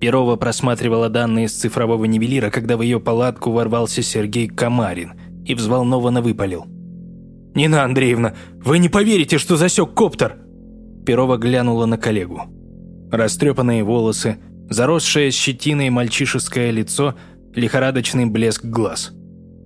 Перова просматривала данные с цифрового нивелира, когда в ее палатку ворвался Сергей Комарин и взволнованно выпалил. «Нина Андреевна, вы не поверите, что засек коптер!» Перова глянула на коллегу. Растрепанные волосы, заросшее щетиной мальчишеское лицо, лихорадочный блеск глаз.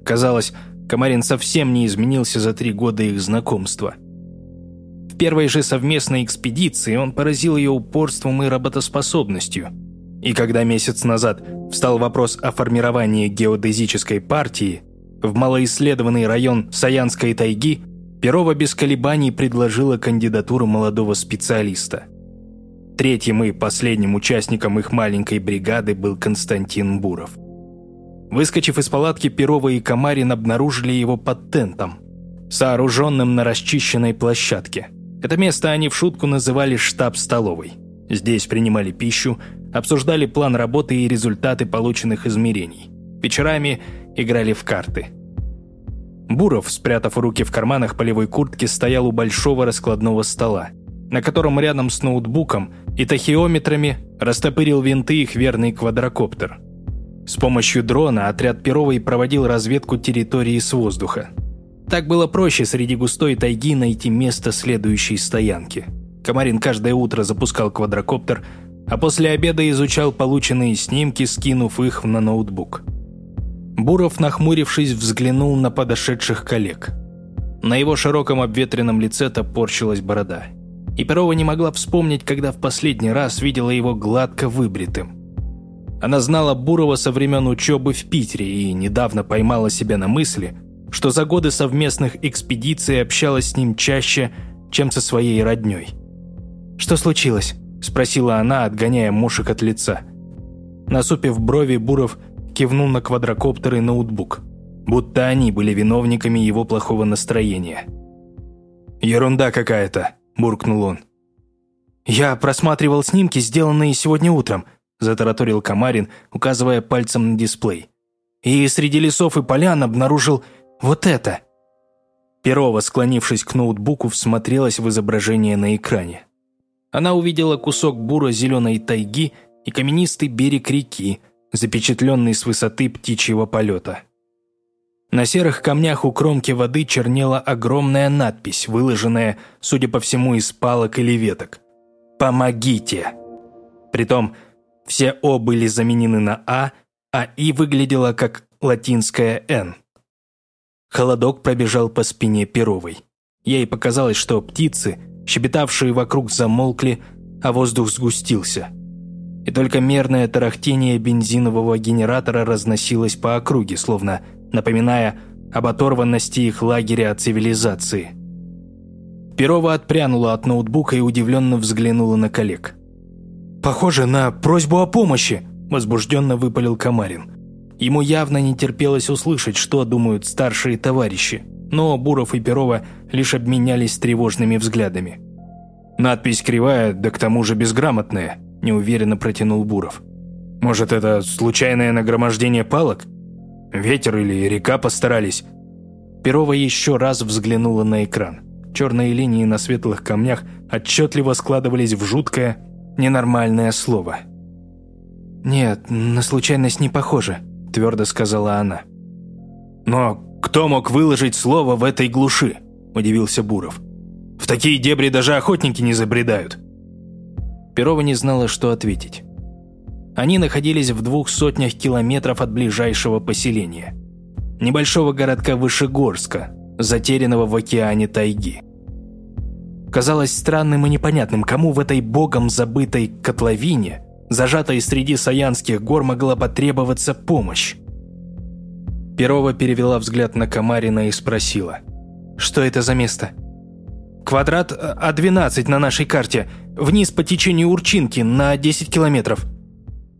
Казалось, Комарин совсем не изменился за три года их знакомства. В первой же совместной экспедиции он поразил ее упорством и работоспособностью – и когда месяц назад встал вопрос о формировании геодезической партии, в малоисследованный район Саянской тайги Перова без колебаний предложила кандидатуру молодого специалиста. Третьим и последним участником их маленькой бригады был Константин Буров. Выскочив из палатки, Перова и Комарин обнаружили его под тентом, сооруженным на расчищенной площадке. Это место они в шутку называли штаб-столовой. Здесь принимали пищу, обсуждали план работы и результаты полученных измерений. Вечерами играли в карты. Буров, спрятав руки в карманах полевой куртки, стоял у большого раскладного стола, на котором рядом с ноутбуком и тахиометрами растопырил винты их верный квадрокоптер. С помощью дрона отряд Перовой проводил разведку территории с воздуха. Так было проще среди густой тайги найти место следующей стоянки. Комарин каждое утро запускал квадрокоптер, а после обеда изучал полученные снимки, скинув их на ноутбук. Буров, нахмурившись, взглянул на подошедших коллег. На его широком обветренном лице топорщилась борода. И Перова не могла вспомнить, когда в последний раз видела его гладко выбритым. Она знала Бурова со времен учебы в Питере и недавно поймала себя на мысли, что за годы совместных экспедиций общалась с ним чаще, чем со своей роднёй. «Что случилось?» – спросила она, отгоняя мушек от лица. Насупив брови, Буров кивнул на квадрокоптер и ноутбук. Будто они были виновниками его плохого настроения. «Ерунда какая-то», – буркнул он. «Я просматривал снимки, сделанные сегодня утром», – затараторил Камарин, указывая пальцем на дисплей. «И среди лесов и полян обнаружил вот это». Перова, склонившись к ноутбуку, всмотрелась в изображение на экране. Она увидела кусок буро-зеленой тайги и каменистый берег реки, запечатленный с высоты птичьего полета. На серых камнях у кромки воды чернела огромная надпись, выложенная, судя по всему, из палок или веток. «Помогите!» Притом, все «О» были заменены на «А», а «И» выглядело как латинское «Н». Холодок пробежал по спине Перовой. Ей показалось, что птицы – щебетавшие вокруг замолкли, а воздух сгустился. И только мерное тарахтение бензинового генератора разносилось по округе, словно напоминая об оторванности их лагеря от цивилизации. Перова отпрянула от ноутбука и удивленно взглянула на коллег. «Похоже на просьбу о помощи», – возбужденно выпалил Комарин. Ему явно не терпелось услышать, что думают старшие товарищи – но Буров и Перова лишь обменялись тревожными взглядами. «Надпись кривая, да к тому же безграмотная», – неуверенно протянул Буров. «Может, это случайное нагромождение палок? Ветер или река постарались?» Перова еще раз взглянула на экран. Черные линии на светлых камнях отчетливо складывались в жуткое, ненормальное слово. «Нет, на случайность не похоже», – твердо сказала она. «Но «Кто мог выложить слово в этой глуши?» – удивился Буров. «В такие дебри даже охотники не забредают». Перова не знала, что ответить. Они находились в двух сотнях километров от ближайшего поселения. Небольшого городка Вышегорска, затерянного в океане тайги. Казалось странным и непонятным, кому в этой богом забытой котловине, зажатой среди саянских гор, могла потребоваться помощь. Перова перевела взгляд на Камарина и спросила. «Что это за место?» «Квадрат А12 на нашей карте. Вниз по течению Урчинки на 10 километров».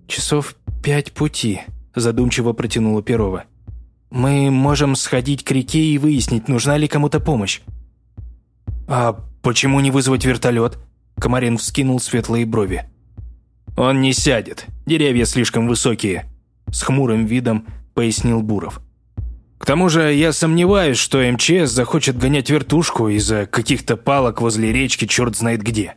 «Часов пять пути», – задумчиво протянула Перова. «Мы можем сходить к реке и выяснить, нужна ли кому-то помощь». «А почему не вызвать вертолет?» Комарин вскинул светлые брови. «Он не сядет. Деревья слишком высокие», – с хмурым видом пояснил Буров. К тому же я сомневаюсь, что МЧС захочет гонять вертушку из-за каких-то палок возле речки черт знает где.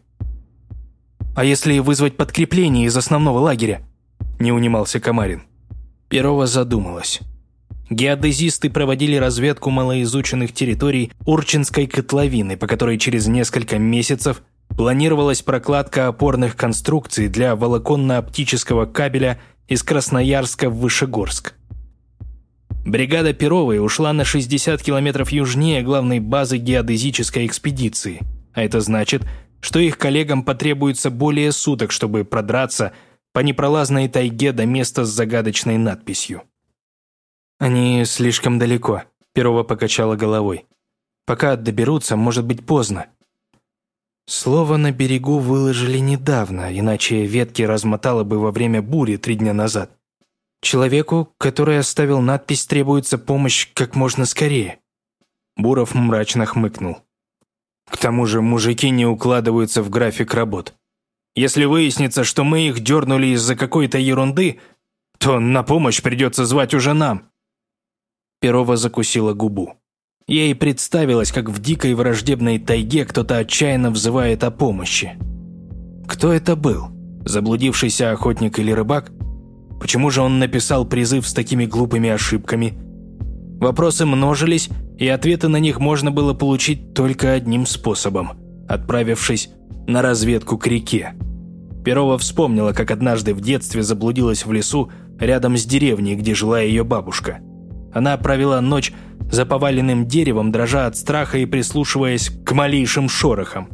А если вызвать подкрепление из основного лагеря? – не унимался Комарин. Перова задумалась. Геодезисты проводили разведку малоизученных территорий Урчинской котловины, по которой через несколько месяцев планировалась прокладка опорных конструкций для волоконно-оптического кабеля из Красноярска в Вышегорск. Бригада Перовой ушла на 60 километров южнее главной базы геодезической экспедиции, а это значит, что их коллегам потребуется более суток, чтобы продраться по непролазной тайге до места с загадочной надписью. «Они слишком далеко», – Перова покачала головой. «Пока доберутся, может быть поздно». Слово на берегу выложили недавно, иначе ветки размотало бы во время бури три дня назад. Человеку, который оставил надпись, требуется помощь как можно скорее. Буров мрачно хмыкнул. К тому же мужики не укладываются в график работ. Если выяснится, что мы их дернули из-за какой-то ерунды, то на помощь придется звать уже нам. Перова закусила губу. Ей представилось, как в дикой враждебной тайге кто-то отчаянно взывает о помощи. Кто это был? Заблудившийся охотник или рыбак? Почему же он написал призыв с такими глупыми ошибками? Вопросы множились, и ответы на них можно было получить только одним способом – отправившись на разведку к реке. Перова вспомнила, как однажды в детстве заблудилась в лесу рядом с деревней, где жила ее бабушка – она провела ночь за поваленным деревом, дрожа от страха и прислушиваясь к малейшим шорохам.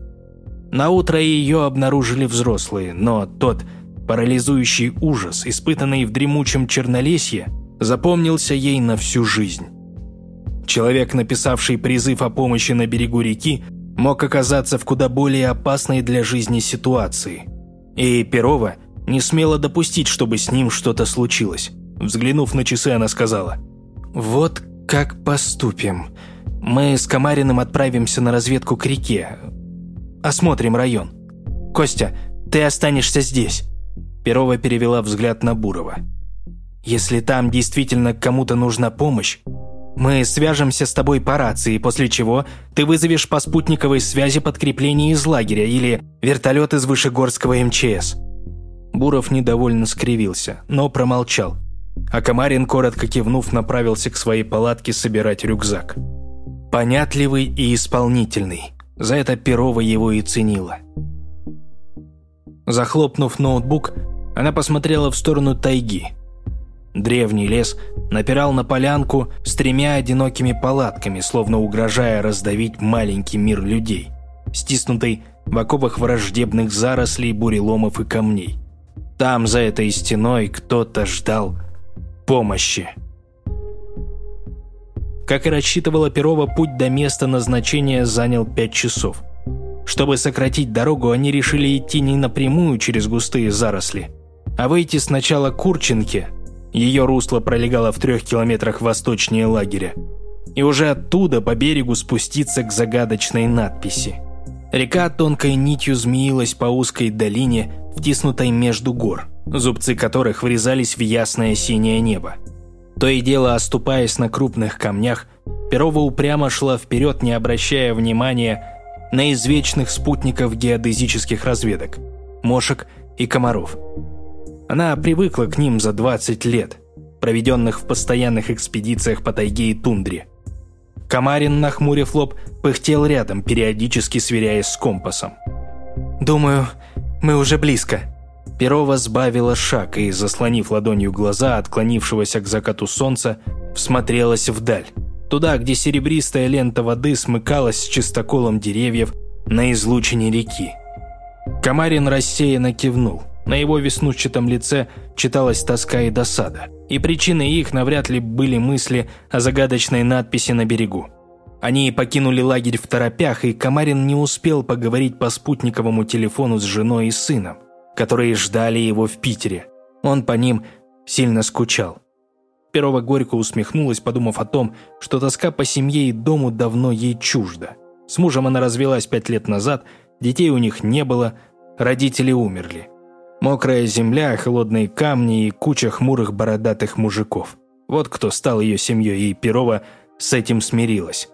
Наутро ее обнаружили взрослые, но тот парализующий ужас, испытанный в дремучем чернолесье, запомнился ей на всю жизнь. Человек, написавший призыв о помощи на берегу реки, мог оказаться в куда более опасной для жизни ситуации. И Перова не смела допустить, чтобы с ним что-то случилось. Взглянув на часы, она сказала – «Вот как поступим. Мы с Комариным отправимся на разведку к реке. Осмотрим район. Костя, ты останешься здесь». Перова перевела взгляд на Бурова. «Если там действительно кому-то нужна помощь, мы свяжемся с тобой по рации, после чего ты вызовешь по спутниковой связи подкрепление из лагеря или вертолет из Вышегорского МЧС». Буров недовольно скривился, но промолчал – а Комарин, коротко кивнув, направился к своей палатке собирать рюкзак. Понятливый и исполнительный. За это Перова его и ценила. Захлопнув ноутбук, она посмотрела в сторону тайги. Древний лес напирал на полянку с тремя одинокими палатками, словно угрожая раздавить маленький мир людей, стиснутый в оковах враждебных зарослей, буреломов и камней. Там, за этой стеной, кто-то ждал помощи. Как и рассчитывала Перова, путь до места назначения занял пять часов. Чтобы сократить дорогу, они решили идти не напрямую через густые заросли, а выйти сначала к Курченке. Ее русло пролегало в трех километрах восточнее лагеря. И уже оттуда по берегу спуститься к загадочной надписи. Река тонкой нитью змеилась по узкой долине, втиснутой между гор – зубцы которых врезались в ясное синее небо. То и дело, оступаясь на крупных камнях, Перова упрямо шла вперед, не обращая внимания на извечных спутников геодезических разведок – мошек и комаров. Она привыкла к ним за 20 лет, проведенных в постоянных экспедициях по тайге и тундре. Комарин, нахмурив лоб, пыхтел рядом, периодически сверяясь с компасом. «Думаю, мы уже близко», Перова сбавила шаг и, заслонив ладонью глаза отклонившегося к закату солнца, всмотрелась вдаль. Туда, где серебристая лента воды смыкалась с чистоколом деревьев на излучине реки. Комарин рассеянно кивнул. На его веснущатом лице читалась тоска и досада. И причиной их навряд ли были мысли о загадочной надписи на берегу. Они покинули лагерь в торопях, и Комарин не успел поговорить по спутниковому телефону с женой и сыном которые ждали его в Питере. Он по ним сильно скучал. Перова горько усмехнулась, подумав о том, что тоска по семье и дому давно ей чужда. С мужем она развелась пять лет назад, детей у них не было, родители умерли. Мокрая земля, холодные камни и куча хмурых бородатых мужиков. Вот кто стал ее семьей, и Перова с этим смирилась.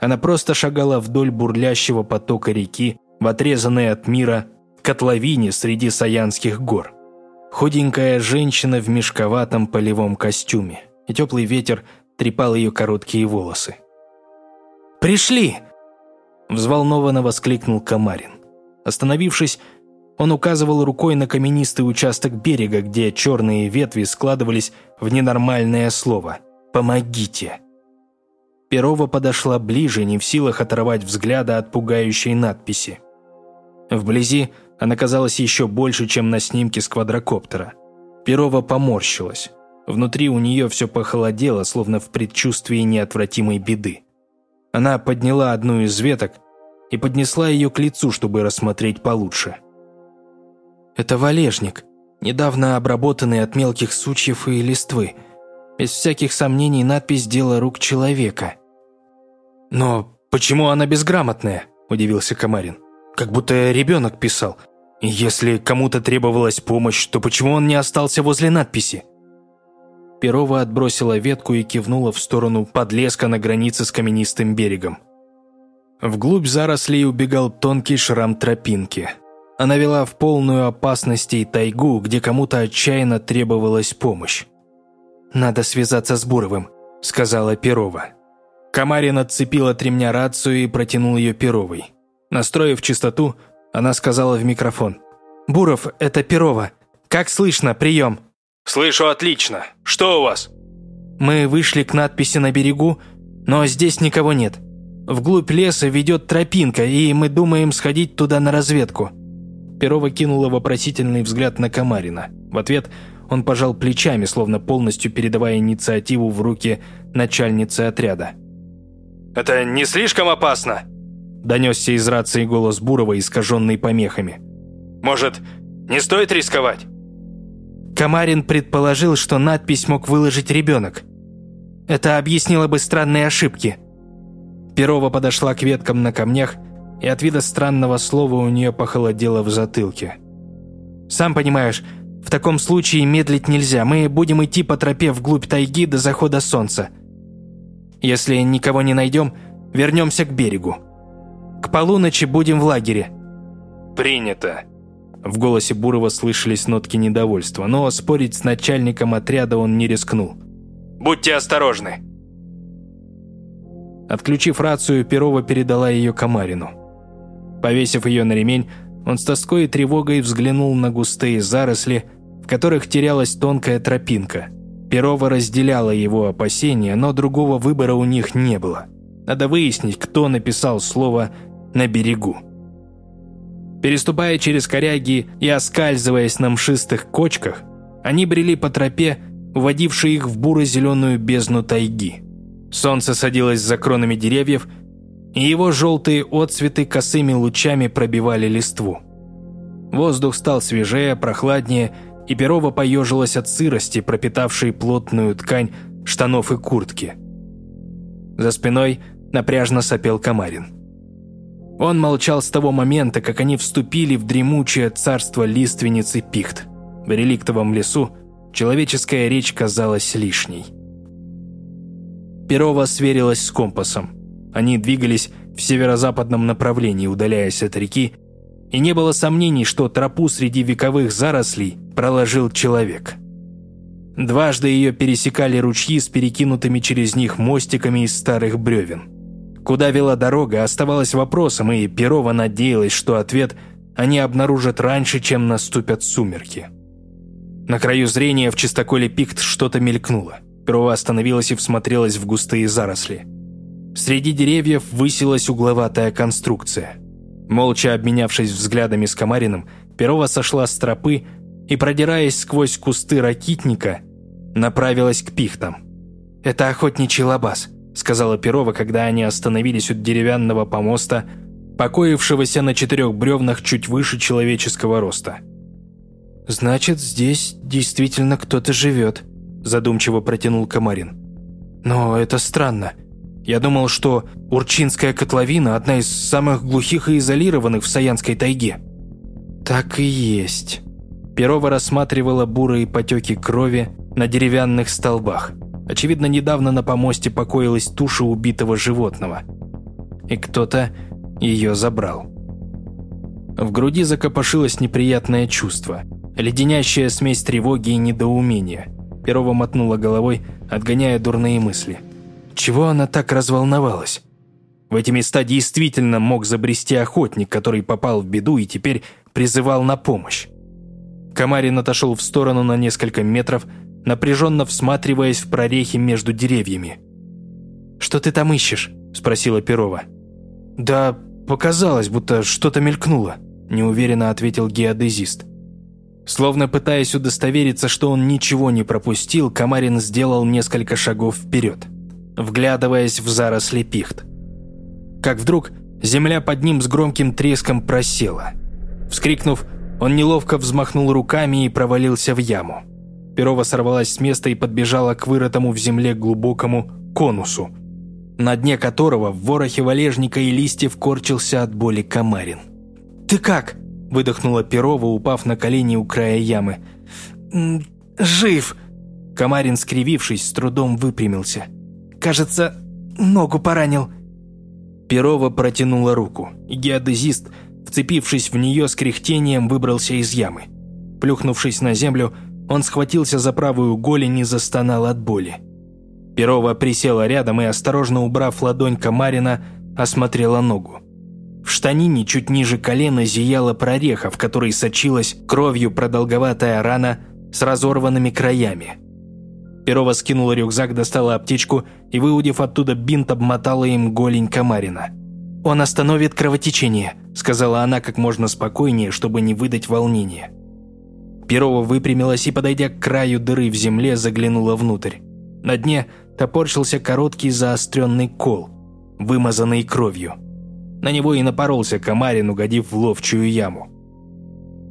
Она просто шагала вдоль бурлящего потока реки, в отрезанной от мира котловине среди Саянских гор. Худенькая женщина в мешковатом полевом костюме, и теплый ветер трепал ее короткие волосы. «Пришли!» – взволнованно воскликнул Камарин. Остановившись, он указывал рукой на каменистый участок берега, где черные ветви складывались в ненормальное слово «Помогите!». Перова подошла ближе, не в силах оторвать взгляда от пугающей надписи. Вблизи она казалась еще больше, чем на снимке с квадрокоптера. Перова поморщилась. Внутри у нее все похолодело, словно в предчувствии неотвратимой беды. Она подняла одну из веток и поднесла ее к лицу, чтобы рассмотреть получше. «Это валежник, недавно обработанный от мелких сучьев и листвы. Без всяких сомнений надпись «Дело рук человека». «Но почему она безграмотная?» – удивился Камарин. «Как будто ребенок писал. Если кому-то требовалась помощь, то почему он не остался возле надписи?» Перова отбросила ветку и кивнула в сторону подлеска на границе с каменистым берегом. Вглубь зарослей убегал тонкий шрам тропинки. Она вела в полную опасности тайгу, где кому-то отчаянно требовалась помощь. «Надо связаться с Буровым», – сказала Перова. Камарин отцепил от ремня рацию и протянул ее Перовой. Настроив чистоту, она сказала в микрофон. «Буров, это Перова. Как слышно? Прием!» «Слышу отлично. Что у вас?» «Мы вышли к надписи на берегу, но здесь никого нет. Вглубь леса ведет тропинка, и мы думаем сходить туда на разведку». Перова кинула вопросительный взгляд на Камарина. В ответ он пожал плечами, словно полностью передавая инициативу в руки начальницы отряда. «Это не слишком опасно?» Донесся из рации голос Бурова, искаженный помехами. «Может, не стоит рисковать?» Камарин предположил, что надпись мог выложить ребенок. Это объяснило бы странные ошибки. Перова подошла к веткам на камнях, и от вида странного слова у нее похолодело в затылке. «Сам понимаешь, в таком случае медлить нельзя. Мы будем идти по тропе вглубь тайги до захода солнца. Если никого не найдем, вернемся к берегу. К полуночи будем в лагере». «Принято». В голосе Бурова слышались нотки недовольства, но спорить с начальником отряда он не рискнул. «Будьте осторожны». Отключив рацию, Перова передала ее Комарину. Повесив ее на ремень, он с тоской и тревогой взглянул на густые заросли, в которых терялась тонкая тропинка – Перова разделяла его опасения, но другого выбора у них не было. Надо выяснить, кто написал слово «на берегу». Переступая через коряги и оскальзываясь на мшистых кочках, они брели по тропе, уводившей их в буро-зеленую бездну тайги. Солнце садилось за кронами деревьев, и его желтые отцветы косыми лучами пробивали листву. Воздух стал свежее, прохладнее и Перова поежилась от сырости, пропитавшей плотную ткань штанов и куртки. За спиной напряжно сопел Камарин. Он молчал с того момента, как они вступили в дремучее царство лиственницы Пихт. В реликтовом лесу человеческая речь казалась лишней. Перова сверилась с компасом. Они двигались в северо-западном направлении, удаляясь от реки, и не было сомнений, что тропу среди вековых зарослей проложил человек. Дважды ее пересекали ручьи с перекинутыми через них мостиками из старых бревен. Куда вела дорога, оставалось вопросом, и Перова надеялась, что ответ они обнаружат раньше, чем наступят сумерки. На краю зрения в чистоколе пикт что-то мелькнуло. Перова остановилась и всмотрелась в густые заросли. Среди деревьев высилась угловатая конструкция. Молча обменявшись взглядами с Комариным, Перова сошла с тропы и, продираясь сквозь кусты ракитника, направилась к пихтам. «Это охотничий лабаз», – сказала Перова, когда они остановились у деревянного помоста, покоившегося на четырех бревнах чуть выше человеческого роста. «Значит, здесь действительно кто-то живет», – задумчиво протянул Комарин. «Но это странно. Я думал, что Урчинская котловина – одна из самых глухих и изолированных в Саянской тайге». «Так и есть», Перова рассматривала бурые потеки крови на деревянных столбах. Очевидно, недавно на помосте покоилась туша убитого животного. И кто-то ее забрал. В груди закопошилось неприятное чувство. Леденящая смесь тревоги и недоумения. Перова мотнула головой, отгоняя дурные мысли. Чего она так разволновалась? В эти места действительно мог забрести охотник, который попал в беду и теперь призывал на помощь. Комарин отошел в сторону на несколько метров, напряженно всматриваясь в прорехи между деревьями. «Что ты там ищешь?» – спросила Перова. «Да показалось, будто что-то мелькнуло», – неуверенно ответил геодезист. Словно пытаясь удостовериться, что он ничего не пропустил, Комарин сделал несколько шагов вперед, вглядываясь в заросли пихт. Как вдруг земля под ним с громким треском просела. Вскрикнув, он неловко взмахнул руками и провалился в яму. Перова сорвалась с места и подбежала к вырытому в земле глубокому конусу, на дне которого в ворохе валежника и листьев корчился от боли комарин. «Ты как?» – выдохнула Перова, упав на колени у края ямы. «Жив!» Комарин, скривившись, с трудом выпрямился. «Кажется, ногу поранил». Перова протянула руку, и геодезист, вцепившись в нее с кряхтением, выбрался из ямы. Плюхнувшись на землю, он схватился за правую голень и застонал от боли. Перова присела рядом и, осторожно убрав ладонь Камарина, осмотрела ногу. В штанине чуть ниже колена зияла прореха, в которой сочилась кровью продолговатая рана с разорванными краями. Перова скинула рюкзак, достала аптечку и, выудив оттуда бинт, обмотала им голень Камарина. «Он остановит кровотечение», – сказала она как можно спокойнее, чтобы не выдать волнения. Перова выпрямилась и, подойдя к краю дыры в земле, заглянула внутрь. На дне топорщился короткий заостренный кол, вымазанный кровью. На него и напоролся комарин, угодив в ловчую яму.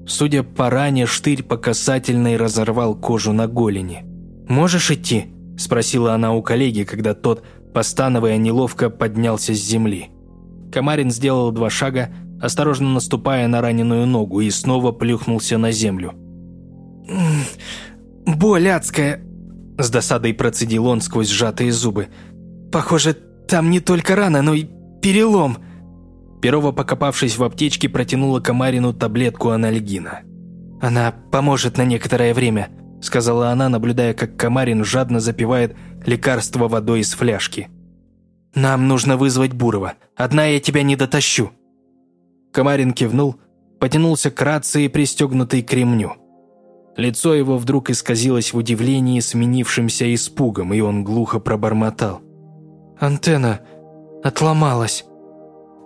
Судя по ране, штырь по касательной разорвал кожу на голени. «Можешь идти?» – спросила она у коллеги, когда тот, постановая неловко, поднялся с земли. Комарин сделал два шага, осторожно наступая на раненую ногу, и снова плюхнулся на землю. «Боль адская!» С досадой процедил он сквозь сжатые зубы. «Похоже, там не только рана, но и перелом!» Перова, покопавшись в аптечке, протянула Комарину таблетку анальгина. «Она поможет на некоторое время», – сказала она, наблюдая, как Комарин жадно запивает лекарство водой из фляжки. «Нам нужно вызвать Бурова. Одна я тебя не дотащу». Комарин кивнул, потянулся к рации, пристегнутой к ремню. Лицо его вдруг исказилось в удивлении, сменившимся испугом, и он глухо пробормотал. «Антенна отломалась».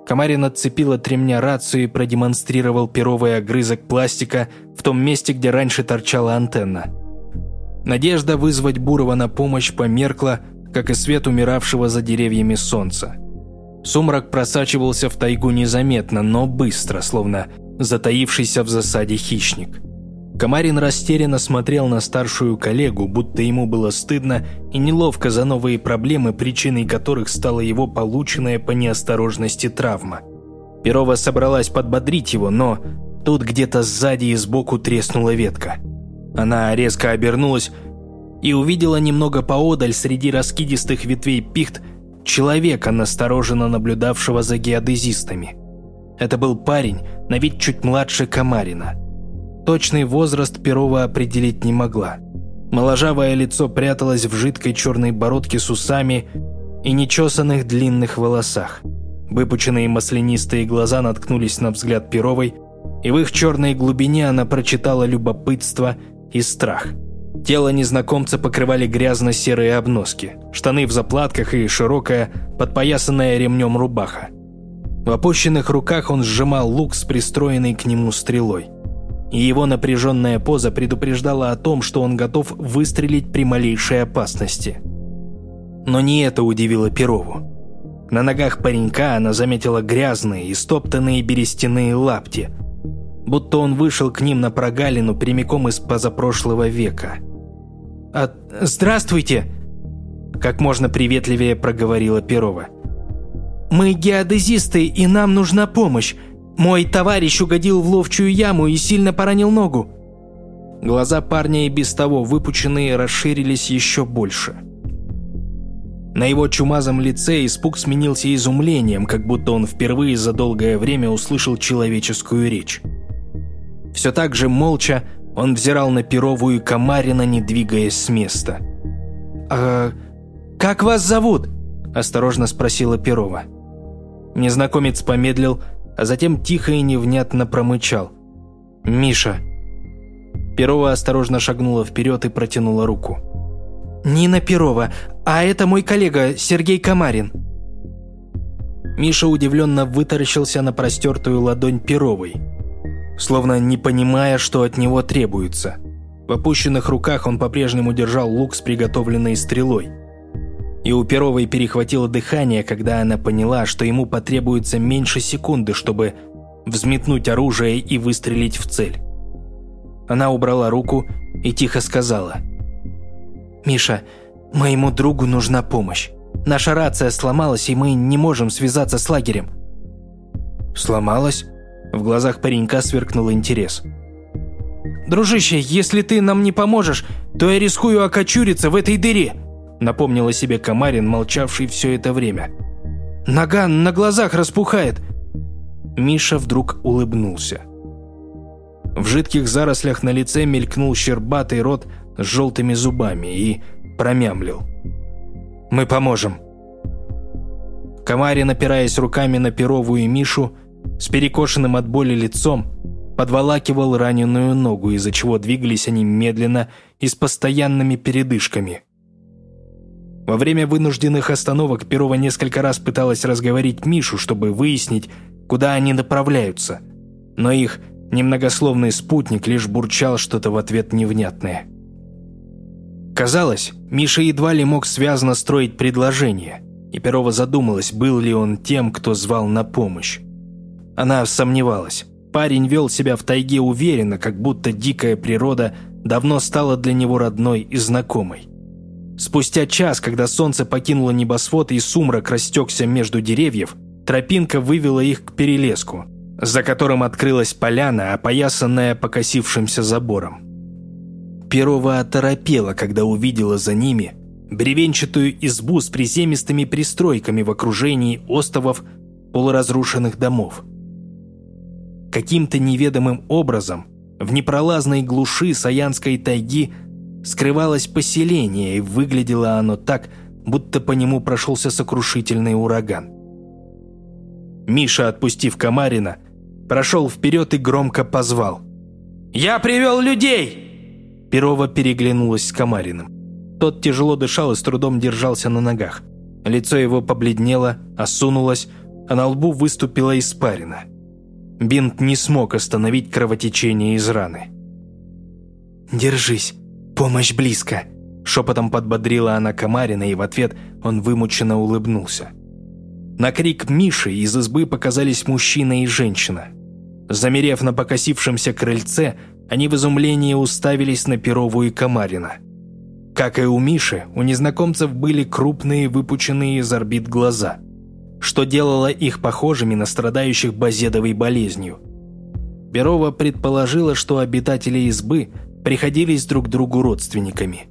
Комарин отцепил от ремня рацию и продемонстрировал перовый огрызок пластика в том месте, где раньше торчала антенна. Надежда вызвать Бурова на помощь померкла, как и свет умиравшего за деревьями солнца. Сумрак просачивался в тайгу незаметно, но быстро, словно затаившийся в засаде хищник. Комарин растерянно смотрел на старшую коллегу, будто ему было стыдно и неловко за новые проблемы, причиной которых стала его полученная по неосторожности травма. Перова собралась подбодрить его, но тут где-то сзади и сбоку треснула ветка. Она резко обернулась и увидела немного поодаль среди раскидистых ветвей пихт человека, настороженно наблюдавшего за геодезистами. Это был парень, на вид чуть младше Комарина – Точный возраст Перова определить не могла. Моложавое лицо пряталось в жидкой черной бородке с усами и нечесанных длинных волосах. Выпученные маслянистые глаза наткнулись на взгляд Перовой, и в их черной глубине она прочитала любопытство и страх. Тело незнакомца покрывали грязно-серые обноски, штаны в заплатках и широкая, подпоясанная ремнем рубаха. В опущенных руках он сжимал лук с пристроенной к нему стрелой и его напряженная поза предупреждала о том, что он готов выстрелить при малейшей опасности. Но не это удивило Перову. На ногах паренька она заметила грязные и стоптанные берестяные лапти, будто он вышел к ним на прогалину прямиком из позапрошлого века. «А, «Здравствуйте!» – как можно приветливее проговорила Перова. «Мы геодезисты, и нам нужна помощь. Мой товарищ угодил в ловчую яму и сильно поранил ногу». Глаза парня и без того выпученные расширились еще больше. На его чумазом лице испуг сменился изумлением, как будто он впервые за долгое время услышал человеческую речь. Все так же молча Он взирал на Перову и Комарина, не двигаясь с места. «А как вас зовут?» – осторожно спросила Перова. Незнакомец помедлил, а затем тихо и невнятно промычал. «Миша». Перова осторожно шагнула вперед и протянула руку. «Нина Перова, а это мой коллега Сергей Комарин». Миша удивленно вытаращился на простертую ладонь Перовой, словно не понимая, что от него требуется. В опущенных руках он по-прежнему держал лук с приготовленной стрелой. И у Перовой перехватило дыхание, когда она поняла, что ему потребуется меньше секунды, чтобы взметнуть оружие и выстрелить в цель. Она убрала руку и тихо сказала. «Миша, моему другу нужна помощь. Наша рация сломалась, и мы не можем связаться с лагерем». «Сломалась?» В глазах паренька сверкнул интерес. «Дружище, если ты нам не поможешь, то я рискую окочуриться в этой дыре», напомнила себе Комарин, молчавший все это время. «Нога на глазах распухает». Миша вдруг улыбнулся. В жидких зарослях на лице мелькнул щербатый рот с желтыми зубами и промямлил. «Мы поможем». Комарин, опираясь руками на Перову и Мишу, с перекошенным от боли лицом, подволакивал раненую ногу, из-за чего двигались они медленно и с постоянными передышками. Во время вынужденных остановок Перова несколько раз пыталась разговорить Мишу, чтобы выяснить, куда они направляются, но их немногословный спутник лишь бурчал что-то в ответ невнятное. Казалось, Миша едва ли мог связно строить предложение, и Перова задумалась, был ли он тем, кто звал на помощь. Она сомневалась. Парень вел себя в тайге уверенно, как будто дикая природа давно стала для него родной и знакомой. Спустя час, когда солнце покинуло небосвод и сумрак растекся между деревьев, тропинка вывела их к перелеску, за которым открылась поляна, опоясанная покосившимся забором. Перова оторопела, когда увидела за ними бревенчатую избу с приземистыми пристройками в окружении остовов полуразрушенных домов. Каким-то неведомым образом в непролазной глуши Саянской тайги скрывалось поселение, и выглядело оно так, будто по нему прошелся сокрушительный ураган. Миша, отпустив Комарина, прошел вперед и громко позвал. «Я привел людей!» Перова переглянулась с Комариным. Тот тяжело дышал и с трудом держался на ногах. Лицо его побледнело, осунулось, а на лбу выступила испарина. Бинт не смог остановить кровотечение из раны. «Держись, помощь близко!» Шепотом подбодрила она Комарина, и в ответ он вымученно улыбнулся. На крик Миши из избы показались мужчина и женщина. Замерев на покосившемся крыльце, они в изумлении уставились на Перову и Комарина. Как и у Миши, у незнакомцев были крупные, выпученные из орбит глаза, что делало их похожими на страдающих базедовой болезнью. Перова предположила, что обитатели избы приходились друг другу родственниками.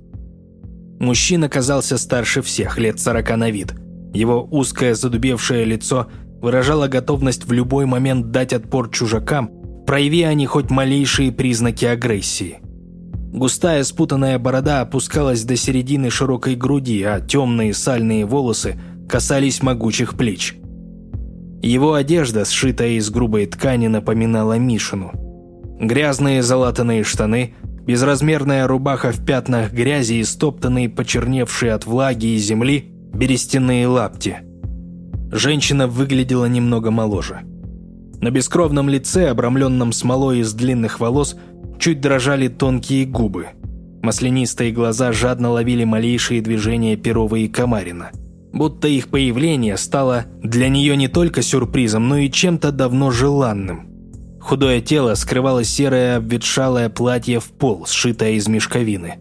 Мужчина казался старше всех, лет сорока на вид. Его узкое задубевшее лицо выражало готовность в любой момент дать отпор чужакам прояви они хоть малейшие признаки агрессии. Густая спутанная борода опускалась до середины широкой груди, а темные сальные волосы касались могучих плеч. Его одежда, сшитая из грубой ткани, напоминала Мишину. Грязные залатанные штаны, безразмерная рубаха в пятнах грязи и стоптанные, почерневшие от влаги и земли, берестяные лапти. Женщина выглядела немного моложе. На бескровном лице, обрамленном смолой из длинных волос, чуть дрожали тонкие губы. Маслянистые глаза жадно ловили малейшие движения Перова и Комарина. Будто их появление стало для нее не только сюрпризом, но и чем-то давно желанным. Худое тело скрывало серое обветшалое платье в пол, сшитое из мешковины.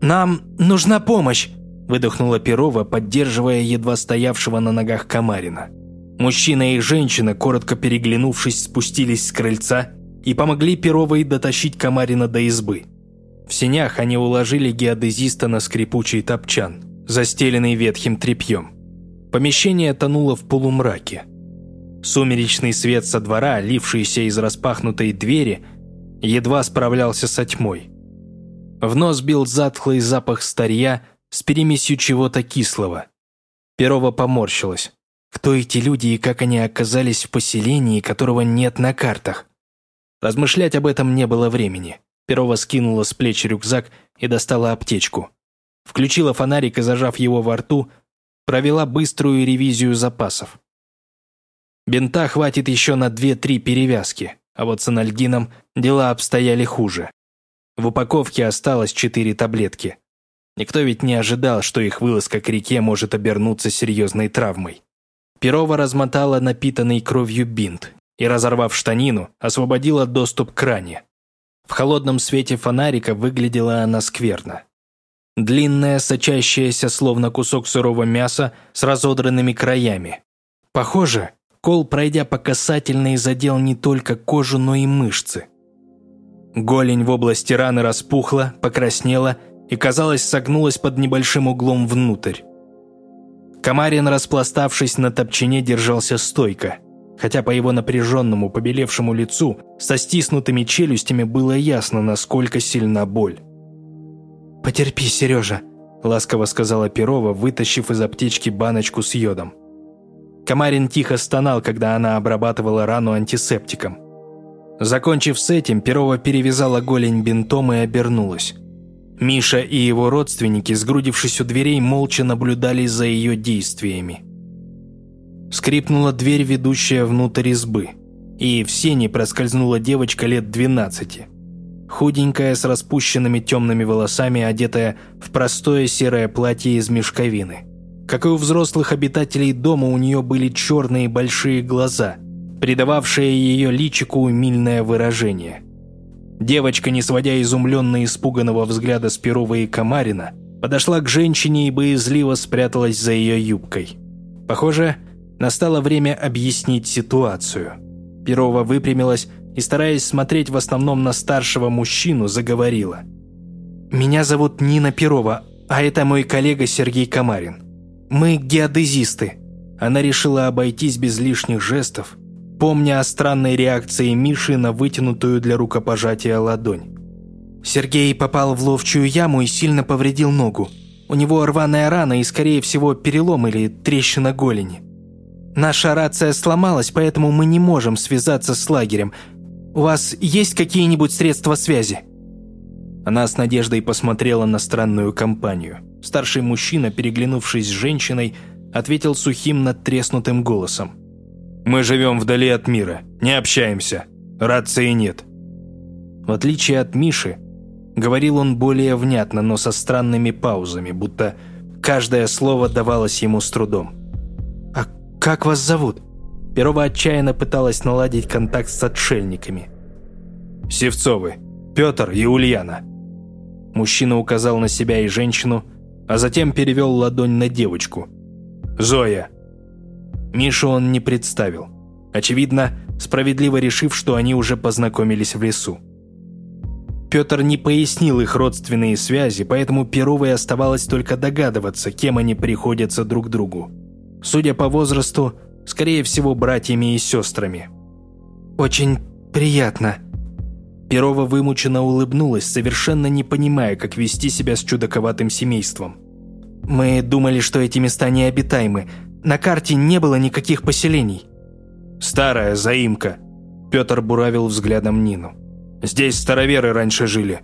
«Нам нужна помощь!» – выдохнула Перова, поддерживая едва стоявшего на ногах Комарина. Мужчина и женщина, коротко переглянувшись, спустились с крыльца и помогли Перовой дотащить Комарина до избы. В сенях они уложили геодезиста на скрипучий топчан, застеленный ветхим тряпьем. Помещение тонуло в полумраке. Сумеречный свет со двора, лившийся из распахнутой двери, едва справлялся со тьмой. В нос бил затхлый запах старья с перемесью чего-то кислого. Перова поморщилась. Кто эти люди и как они оказались в поселении, которого нет на картах? Размышлять об этом не было времени. Перова скинула с плеч рюкзак и достала аптечку. Включила фонарик и, зажав его во рту, провела быструю ревизию запасов. Бинта хватит еще на 2-3 перевязки, а вот с анальгином дела обстояли хуже. В упаковке осталось 4 таблетки. Никто ведь не ожидал, что их вылазка к реке может обернуться серьезной травмой. Перова размотала напитанный кровью бинт и, разорвав штанину, освободила доступ к ране. В холодном свете фонарика выглядела она скверно. Длинная, сочащаяся, словно кусок сырого мяса, с разодранными краями. Похоже, кол, пройдя по касательной, задел не только кожу, но и мышцы. Голень в области раны распухла, покраснела и, казалось, согнулась под небольшим углом внутрь. Комарин, распластавшись на топчине, держался стойко, хотя по его напряженному, побелевшему лицу со стиснутыми челюстями было ясно, насколько сильна боль. «Потерпи, Сережа», – ласково сказала Перова, вытащив из аптечки баночку с йодом. Комарин тихо стонал, когда она обрабатывала рану антисептиком. Закончив с этим, Перова перевязала голень бинтом и обернулась. Миша и его родственники, сгрудившись у дверей, молча наблюдали за ее действиями. Скрипнула дверь, ведущая внутрь избы, и в сене проскользнула девочка лет двенадцати худенькая, с распущенными темными волосами, одетая в простое серое платье из мешковины. Как и у взрослых обитателей дома, у нее были черные большие глаза, придававшие ее личику умильное выражение. Девочка, не сводя изумленно испуганного взгляда с Перова и Комарина, подошла к женщине и боязливо спряталась за ее юбкой. Похоже, настало время объяснить ситуацию. Перова выпрямилась и, стараясь смотреть в основном на старшего мужчину, заговорила. «Меня зовут Нина Перова, а это мой коллега Сергей Комарин. Мы геодезисты». Она решила обойтись без лишних жестов, помня о странной реакции Миши на вытянутую для рукопожатия ладонь. Сергей попал в ловчую яму и сильно повредил ногу. У него рваная рана и, скорее всего, перелом или трещина голени. Наша рация сломалась, поэтому мы не можем связаться с лагерем, у вас есть какие-нибудь средства связи?» Она с надеждой посмотрела на странную компанию. Старший мужчина, переглянувшись с женщиной, ответил сухим надтреснутым голосом. «Мы живем вдали от мира, не общаемся, рации нет». В отличие от Миши, говорил он более внятно, но со странными паузами, будто каждое слово давалось ему с трудом. «А как вас зовут?» Перова отчаянно пыталась наладить контакт с отшельниками. «Севцовы. Петр и Ульяна». Мужчина указал на себя и женщину, а затем перевел ладонь на девочку. «Зоя». Мишу он не представил. Очевидно, справедливо решив, что они уже познакомились в лесу. Петр не пояснил их родственные связи, поэтому Перовой оставалось только догадываться, кем они приходятся друг другу. Судя по возрасту, скорее всего, братьями и сестрами. «Очень приятно». Перова вымученно улыбнулась, совершенно не понимая, как вести себя с чудаковатым семейством. «Мы думали, что эти места необитаемы. На карте не было никаких поселений». «Старая заимка», – Петр буравил взглядом Нину. «Здесь староверы раньше жили».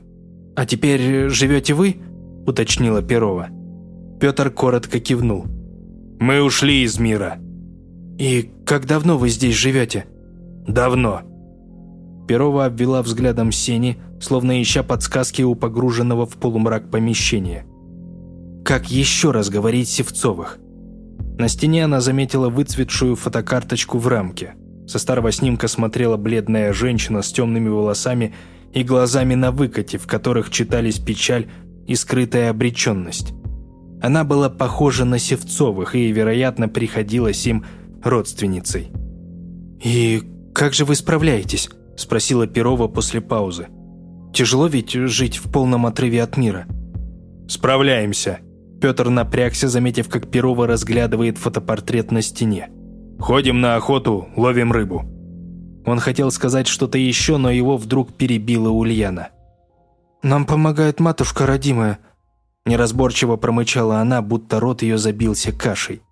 «А теперь живете вы?» – уточнила Перова. Петр коротко кивнул. «Мы ушли из мира», «И как давно вы здесь живете?» «Давно». Перова обвела взглядом сени, словно ища подсказки у погруженного в полумрак помещения. «Как еще раз говорить Севцовых?» На стене она заметила выцветшую фотокарточку в рамке. Со старого снимка смотрела бледная женщина с темными волосами и глазами на выкате, в которых читались печаль и скрытая обреченность. Она была похожа на Севцовых и, вероятно, приходилась им родственницей. «И как же вы справляетесь?» – спросила Перова после паузы. «Тяжело ведь жить в полном отрыве от мира?» «Справляемся», – Петр напрягся, заметив, как Перова разглядывает фотопортрет на стене. «Ходим на охоту, ловим рыбу». Он хотел сказать что-то еще, но его вдруг перебила Ульяна. «Нам помогает матушка родимая», – неразборчиво промычала она, будто рот ее забился кашей.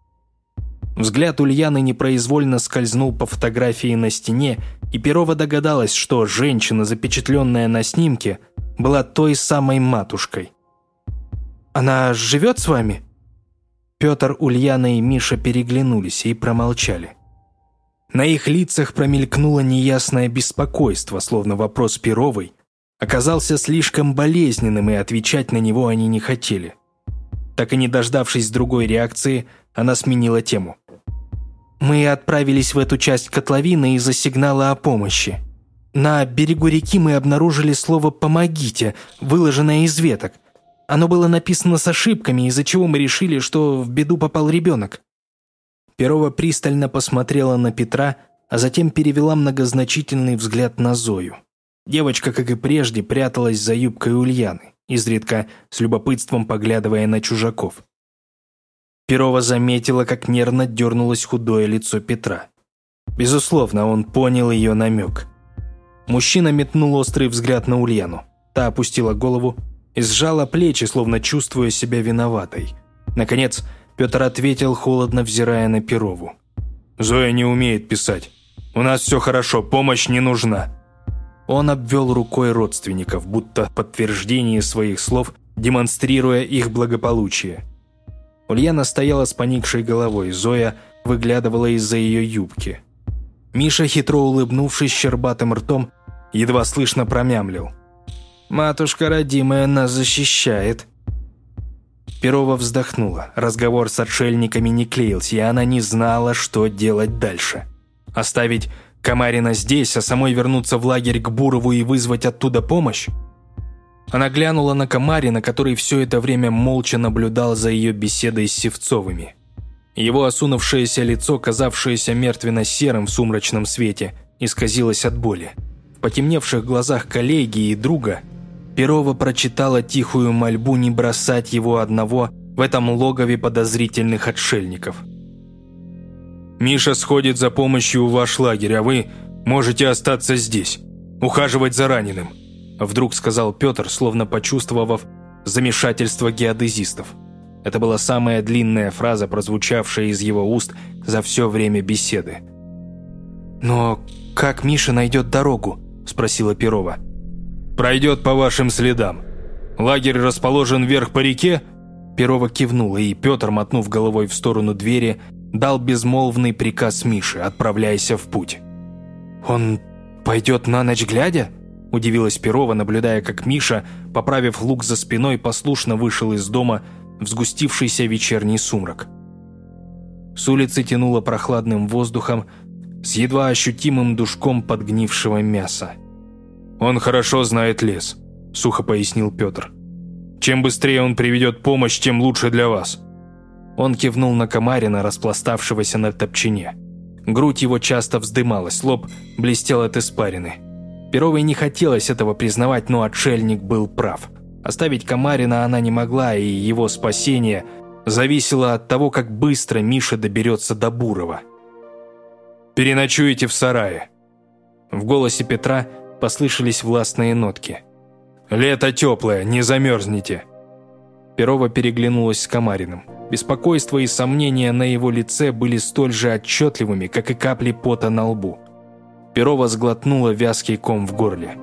Взгляд Ульяны непроизвольно скользнул по фотографии на стене, и Перова догадалась, что женщина, запечатленная на снимке, была той самой матушкой. «Она живет с вами?» Петр, Ульяна и Миша переглянулись и промолчали. На их лицах промелькнуло неясное беспокойство, словно вопрос Перовой оказался слишком болезненным, и отвечать на него они не хотели. Так и не дождавшись другой реакции, она сменила тему. «Мы отправились в эту часть котловины из-за сигнала о помощи. На берегу реки мы обнаружили слово «помогите», выложенное из веток. Оно было написано с ошибками, из-за чего мы решили, что в беду попал ребенок». Перова пристально посмотрела на Петра, а затем перевела многозначительный взгляд на Зою. Девочка, как и прежде, пряталась за юбкой Ульяны, изредка с любопытством поглядывая на чужаков. Перова заметила, как нервно дернулось худое лицо Петра. Безусловно, он понял ее намек. Мужчина метнул острый взгляд на Ульяну. Та опустила голову и сжала плечи, словно чувствуя себя виноватой. Наконец, Петр ответил, холодно взирая на Перову. «Зоя не умеет писать. У нас все хорошо, помощь не нужна». Он обвел рукой родственников, будто подтверждение своих слов, демонстрируя их благополучие. Ульяна стояла с поникшей головой, Зоя выглядывала из-за ее юбки. Миша, хитро улыбнувшись щербатым ртом, едва слышно промямлил. «Матушка родимая нас защищает». Перова вздохнула. Разговор с отшельниками не клеился, и она не знала, что делать дальше. Оставить Камарина здесь, а самой вернуться в лагерь к Бурову и вызвать оттуда помощь? Она глянула на Камарина, который все это время молча наблюдал за ее беседой с Севцовыми. Его осунувшееся лицо, казавшееся мертвенно-серым в сумрачном свете, исказилось от боли. В потемневших глазах коллеги и друга Перова прочитала тихую мольбу не бросать его одного в этом логове подозрительных отшельников – Миша сходит за помощью в ваш лагерь, а вы можете остаться здесь, ухаживать за раненым», вдруг сказал Петр, словно почувствовав замешательство геодезистов. Это была самая длинная фраза, прозвучавшая из его уст за все время беседы. «Но как Миша найдет дорогу?» – спросила Перова. «Пройдет по вашим следам. Лагерь расположен вверх по реке?» Перова кивнула, и Петр, мотнув головой в сторону двери, дал безмолвный приказ Мише «Отправляйся в путь». «Он пойдет на ночь глядя?» – удивилась Перова, наблюдая, как Миша, поправив лук за спиной, послушно вышел из дома в сгустившийся вечерний сумрак. С улицы тянуло прохладным воздухом с едва ощутимым душком подгнившего мяса. «Он хорошо знает лес», – сухо пояснил Петр. «Чем быстрее он приведет помощь, тем лучше для вас». Он кивнул на Комарина, распластавшегося на топчине. Грудь его часто вздымалась, лоб блестел от испарины. Перовой не хотелось этого признавать, но отшельник был прав. Оставить Комарина она не могла, и его спасение зависело от того, как быстро Миша доберется до Бурова. «Переночуете в сарае». В голосе Петра послышались властные нотки. «Лето теплое, не замерзнете». Перова переглянулась с Комариным. Беспокойство и сомнения на его лице были столь же отчетливыми, как и капли пота на лбу. Перова сглотнула вязкий ком в горле.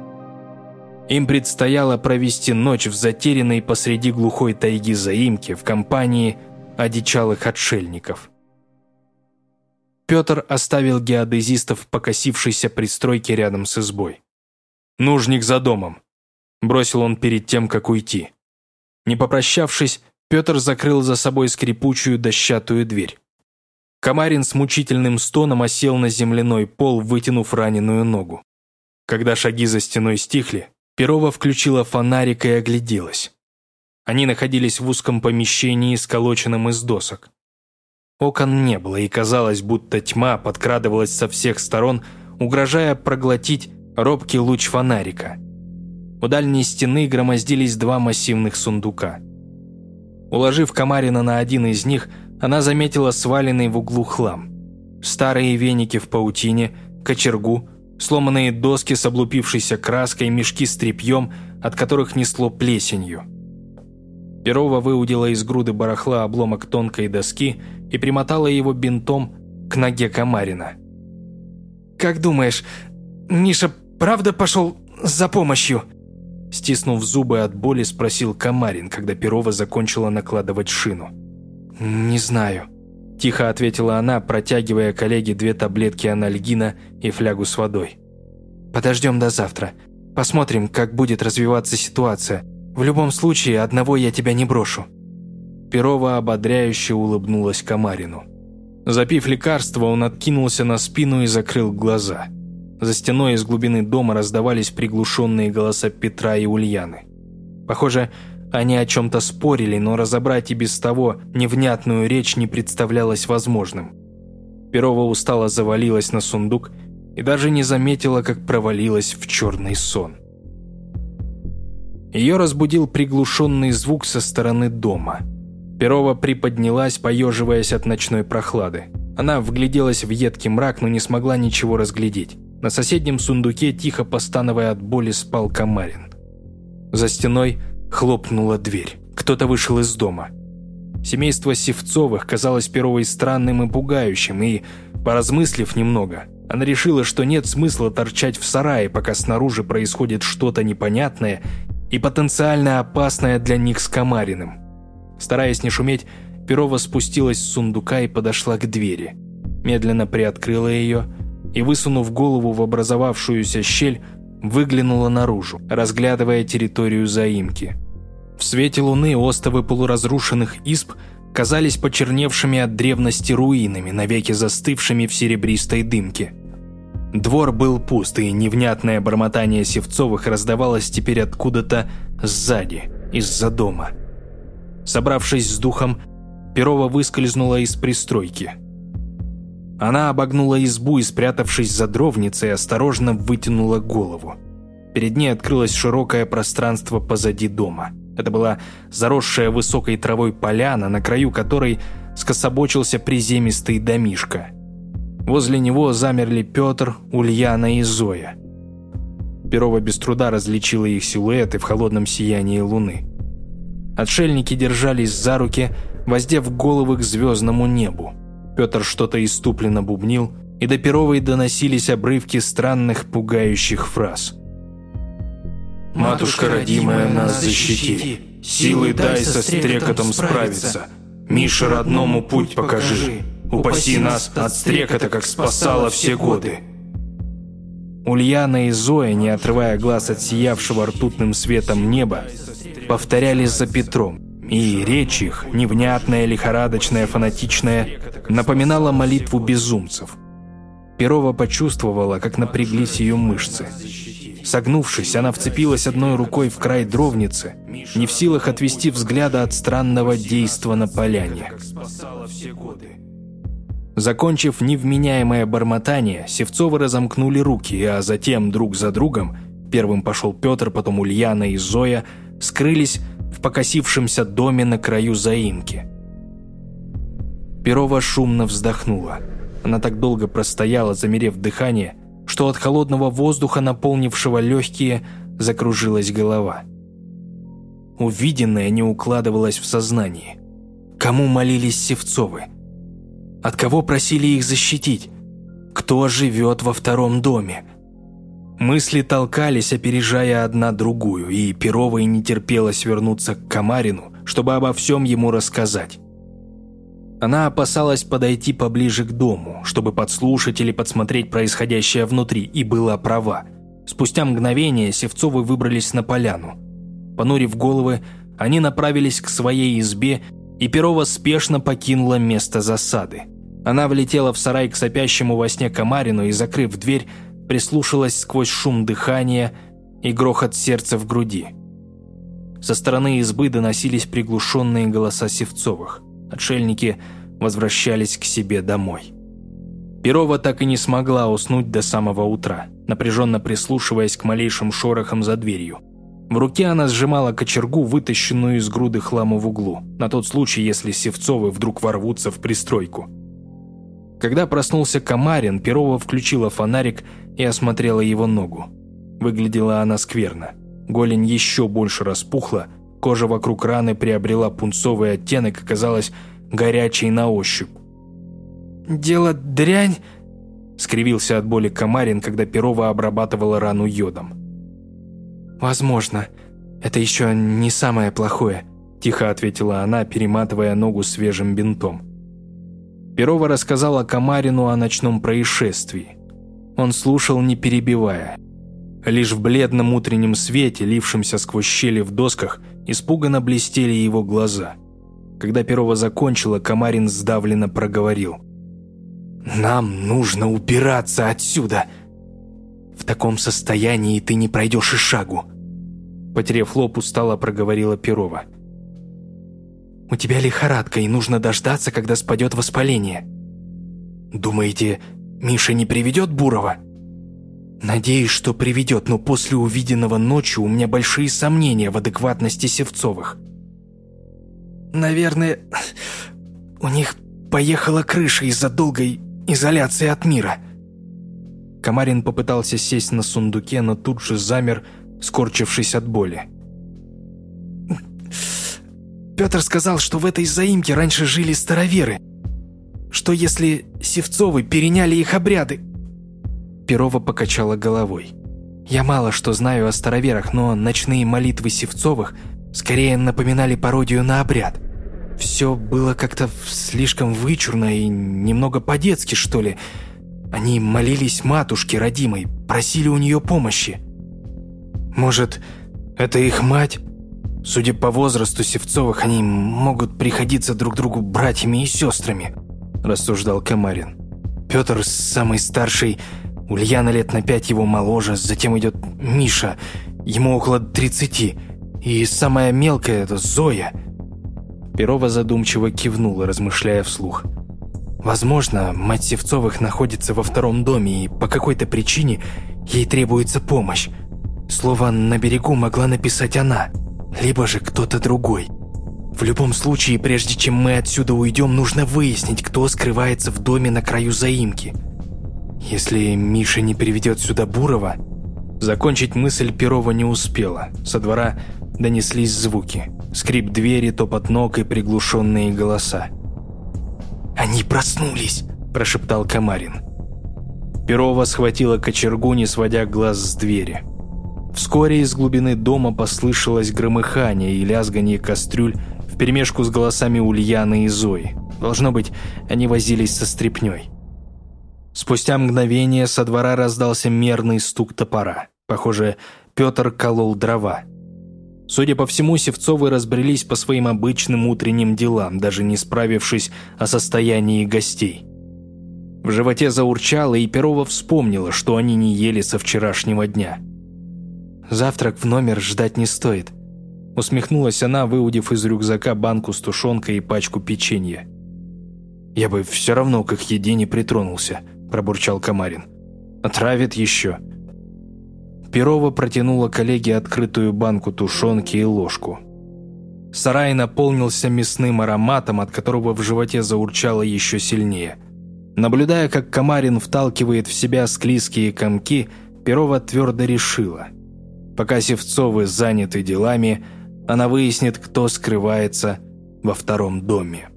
Им предстояло провести ночь в затерянной посреди глухой тайги заимки в компании одичалых отшельников. Петр оставил геодезистов покосившейся пристройке рядом с избой. «Нужник за домом», – бросил он перед тем, как уйти. Не попрощавшись, Петр закрыл за собой скрипучую дощатую дверь. Комарин с мучительным стоном осел на земляной пол, вытянув раненую ногу. Когда шаги за стеной стихли, Перова включила фонарик и огляделась. Они находились в узком помещении, сколоченном из досок. Окон не было, и казалось, будто тьма подкрадывалась со всех сторон, угрожая проглотить робкий луч фонарика. У дальней стены громоздились два массивных сундука. Уложив Камарина на один из них, она заметила сваленный в углу хлам. Старые веники в паутине, кочергу, Сломанные доски с облупившейся краской, мешки с тряпьем, от которых несло плесенью. Перова выудила из груды барахла обломок тонкой доски и примотала его бинтом к ноге Комарина. «Как думаешь, Миша правда пошел за помощью?» Стиснув зубы от боли, спросил Комарин, когда Перова закончила накладывать шину. «Не знаю», – тихо ответила она, протягивая коллеге две таблетки анальгина и флягу с водой. «Подождем до завтра. Посмотрим, как будет развиваться ситуация. В любом случае, одного я тебя не брошу». Перова ободряюще улыбнулась Комарину. Запив лекарство, он откинулся на спину и закрыл глаза. За стеной из глубины дома раздавались приглушенные голоса Петра и Ульяны. Похоже, они о чем-то спорили, но разобрать и без того невнятную речь не представлялось возможным. Перова устало завалилась на сундук и даже не заметила, как провалилась в черный сон. Ее разбудил приглушенный звук со стороны дома – Перова приподнялась, поеживаясь от ночной прохлады. Она вгляделась в едкий мрак, но не смогла ничего разглядеть. На соседнем сундуке, тихо постановая от боли, спал Комарин. За стеной хлопнула дверь. Кто-то вышел из дома. Семейство Севцовых казалось Перовой странным и пугающим, и, поразмыслив немного, она решила, что нет смысла торчать в сарае, пока снаружи происходит что-то непонятное и потенциально опасное для них с Комариным. Стараясь не шуметь, Перова спустилась с сундука и подошла к двери. Медленно приоткрыла ее и, высунув голову в образовавшуюся щель, выглянула наружу, разглядывая территорию заимки. В свете луны остовы полуразрушенных изб казались почерневшими от древности руинами, навеки застывшими в серебристой дымке. Двор был пуст, и невнятное бормотание Севцовых раздавалось теперь откуда-то сзади, из-за дома – Собравшись с духом, Перова выскользнула из пристройки. Она обогнула избу и, спрятавшись за дровницей, осторожно вытянула голову. Перед ней открылось широкое пространство позади дома. Это была заросшая высокой травой поляна, на краю которой скособочился приземистый домишко. Возле него замерли Петр, Ульяна и Зоя. Перова без труда различила их силуэты в холодном сиянии луны. Отшельники держались за руки, воздев головы к звездному небу. Петр что-то иступленно бубнил, и до Перовой доносились обрывки странных пугающих фраз. «Матушка родимая, нас защити, силы дай со стрекотом справиться, Мише родному путь покажи, упаси нас от стрекота, как спасала все годы». Ульяна и Зоя, не отрывая глаз от сиявшего ртутным светом неба, повторяли за Петром, и речь их, невнятная, лихорадочная, фанатичная, напоминала молитву безумцев. Перова почувствовала, как напряглись ее мышцы. Согнувшись, она вцепилась одной рукой в край дровницы, не в силах отвести взгляда от странного действа на поляне. Закончив невменяемое бормотание, Севцовы разомкнули руки, а затем друг за другом, первым пошел Петр, потом Ульяна и Зоя – скрылись в покосившемся доме на краю заимки. Перова шумно вздохнула. Она так долго простояла, замерев дыхание, что от холодного воздуха, наполнившего легкие, закружилась голова. Увиденное не укладывалось в сознании. Кому молились Севцовы? От кого просили их защитить? Кто живет во втором доме? Мысли толкались, опережая одна другую, и Перовой не терпелось вернуться к Камарину, чтобы обо всем ему рассказать. Она опасалась подойти поближе к дому, чтобы подслушать или подсмотреть происходящее внутри, и была права. Спустя мгновение Севцовы выбрались на поляну. Понурив головы, они направились к своей избе, и Перова спешно покинула место засады. Она влетела в сарай к сопящему во сне Камарину и, закрыв дверь, прислушалась сквозь шум дыхания и грохот сердца в груди. Со стороны избы доносились приглушенные голоса Севцовых. Отшельники возвращались к себе домой. Перова так и не смогла уснуть до самого утра, напряженно прислушиваясь к малейшим шорохам за дверью. В руке она сжимала кочергу, вытащенную из груды хлама в углу, на тот случай, если Севцовы вдруг ворвутся в пристройку. Когда проснулся Комарин, Перова включила фонарик и осмотрела его ногу. Выглядела она скверно. Голень еще больше распухла, кожа вокруг раны приобрела пунцовый оттенок и казалась горячей на ощупь. «Дело дрянь?» – скривился от боли Комарин, когда Перова обрабатывала рану йодом. «Возможно. Это еще не самое плохое», – тихо ответила она, перематывая ногу свежим бинтом. Перова рассказала Комарину о ночном происшествии. Он слушал, не перебивая. Лишь в бледном утреннем свете, лившемся сквозь щели в досках, испуганно блестели его глаза. Когда Перова закончила, Комарин сдавленно проговорил. «Нам нужно убираться отсюда. В таком состоянии ты не пройдешь и шагу». Потерев лоб, устало проговорила Перова. «У тебя лихорадка, и нужно дождаться, когда спадет воспаление». «Думаете, Миша не приведет Бурова?» «Надеюсь, что приведет, но после увиденного ночью у меня большие сомнения в адекватности Севцовых». «Наверное, у них поехала крыша из-за долгой изоляции от мира». Комарин попытался сесть на сундуке, но тут же замер, скорчившись от боли. Петр сказал, что в этой заимке раньше жили староверы. Что если Севцовы переняли их обряды? Перова покачала головой. Я мало что знаю о староверах, но ночные молитвы Севцовых скорее напоминали пародию на обряд. Все было как-то слишком вычурно и немного по-детски, что ли. Они молились матушке родимой, просили у нее помощи. Может, это их мать? Судя по возрасту Севцовых, они могут приходиться друг другу братьями и сестрами, рассуждал Камарин. Петр самый старший, Ульяна лет на пять его моложе, затем идет Миша, ему около тридцати, и самая мелкая – это Зоя. Перова задумчиво кивнула, размышляя вслух. Возможно, мать Севцовых находится во втором доме, и по какой-то причине ей требуется помощь. Слово «на берегу» могла написать она, либо же кто-то другой. В любом случае, прежде чем мы отсюда уйдем, нужно выяснить, кто скрывается в доме на краю заимки – если Миша не приведет сюда Бурова... Закончить мысль Перова не успела. Со двора донеслись звуки. Скрип двери, топот ног и приглушенные голоса. «Они проснулись!» – прошептал Камарин. Перова схватила кочергу, не сводя глаз с двери. Вскоре из глубины дома послышалось громыхание и лязганье кастрюль вперемешку с голосами Ульяны и Зои. Должно быть, они возились со стряпнёй. Спустя мгновение со двора раздался мерный стук топора. Похоже, Петр колол дрова. Судя по всему, Севцовы разбрелись по своим обычным утренним делам, даже не справившись о состоянии гостей. В животе заурчало, и Перова вспомнила, что они не ели со вчерашнего дня. «Завтрак в номер ждать не стоит», – усмехнулась она, выудив из рюкзака банку с тушенкой и пачку печенья. «Я бы все равно к их еде не притронулся», – пробурчал Комарин. «Отравит еще». Перова протянула коллеге открытую банку тушенки и ложку. Сарай наполнился мясным ароматом, от которого в животе заурчало еще сильнее. Наблюдая, как Комарин вталкивает в себя склизкие комки, Перова твердо решила. Пока Севцовы заняты делами, она выяснит, кто скрывается во втором доме.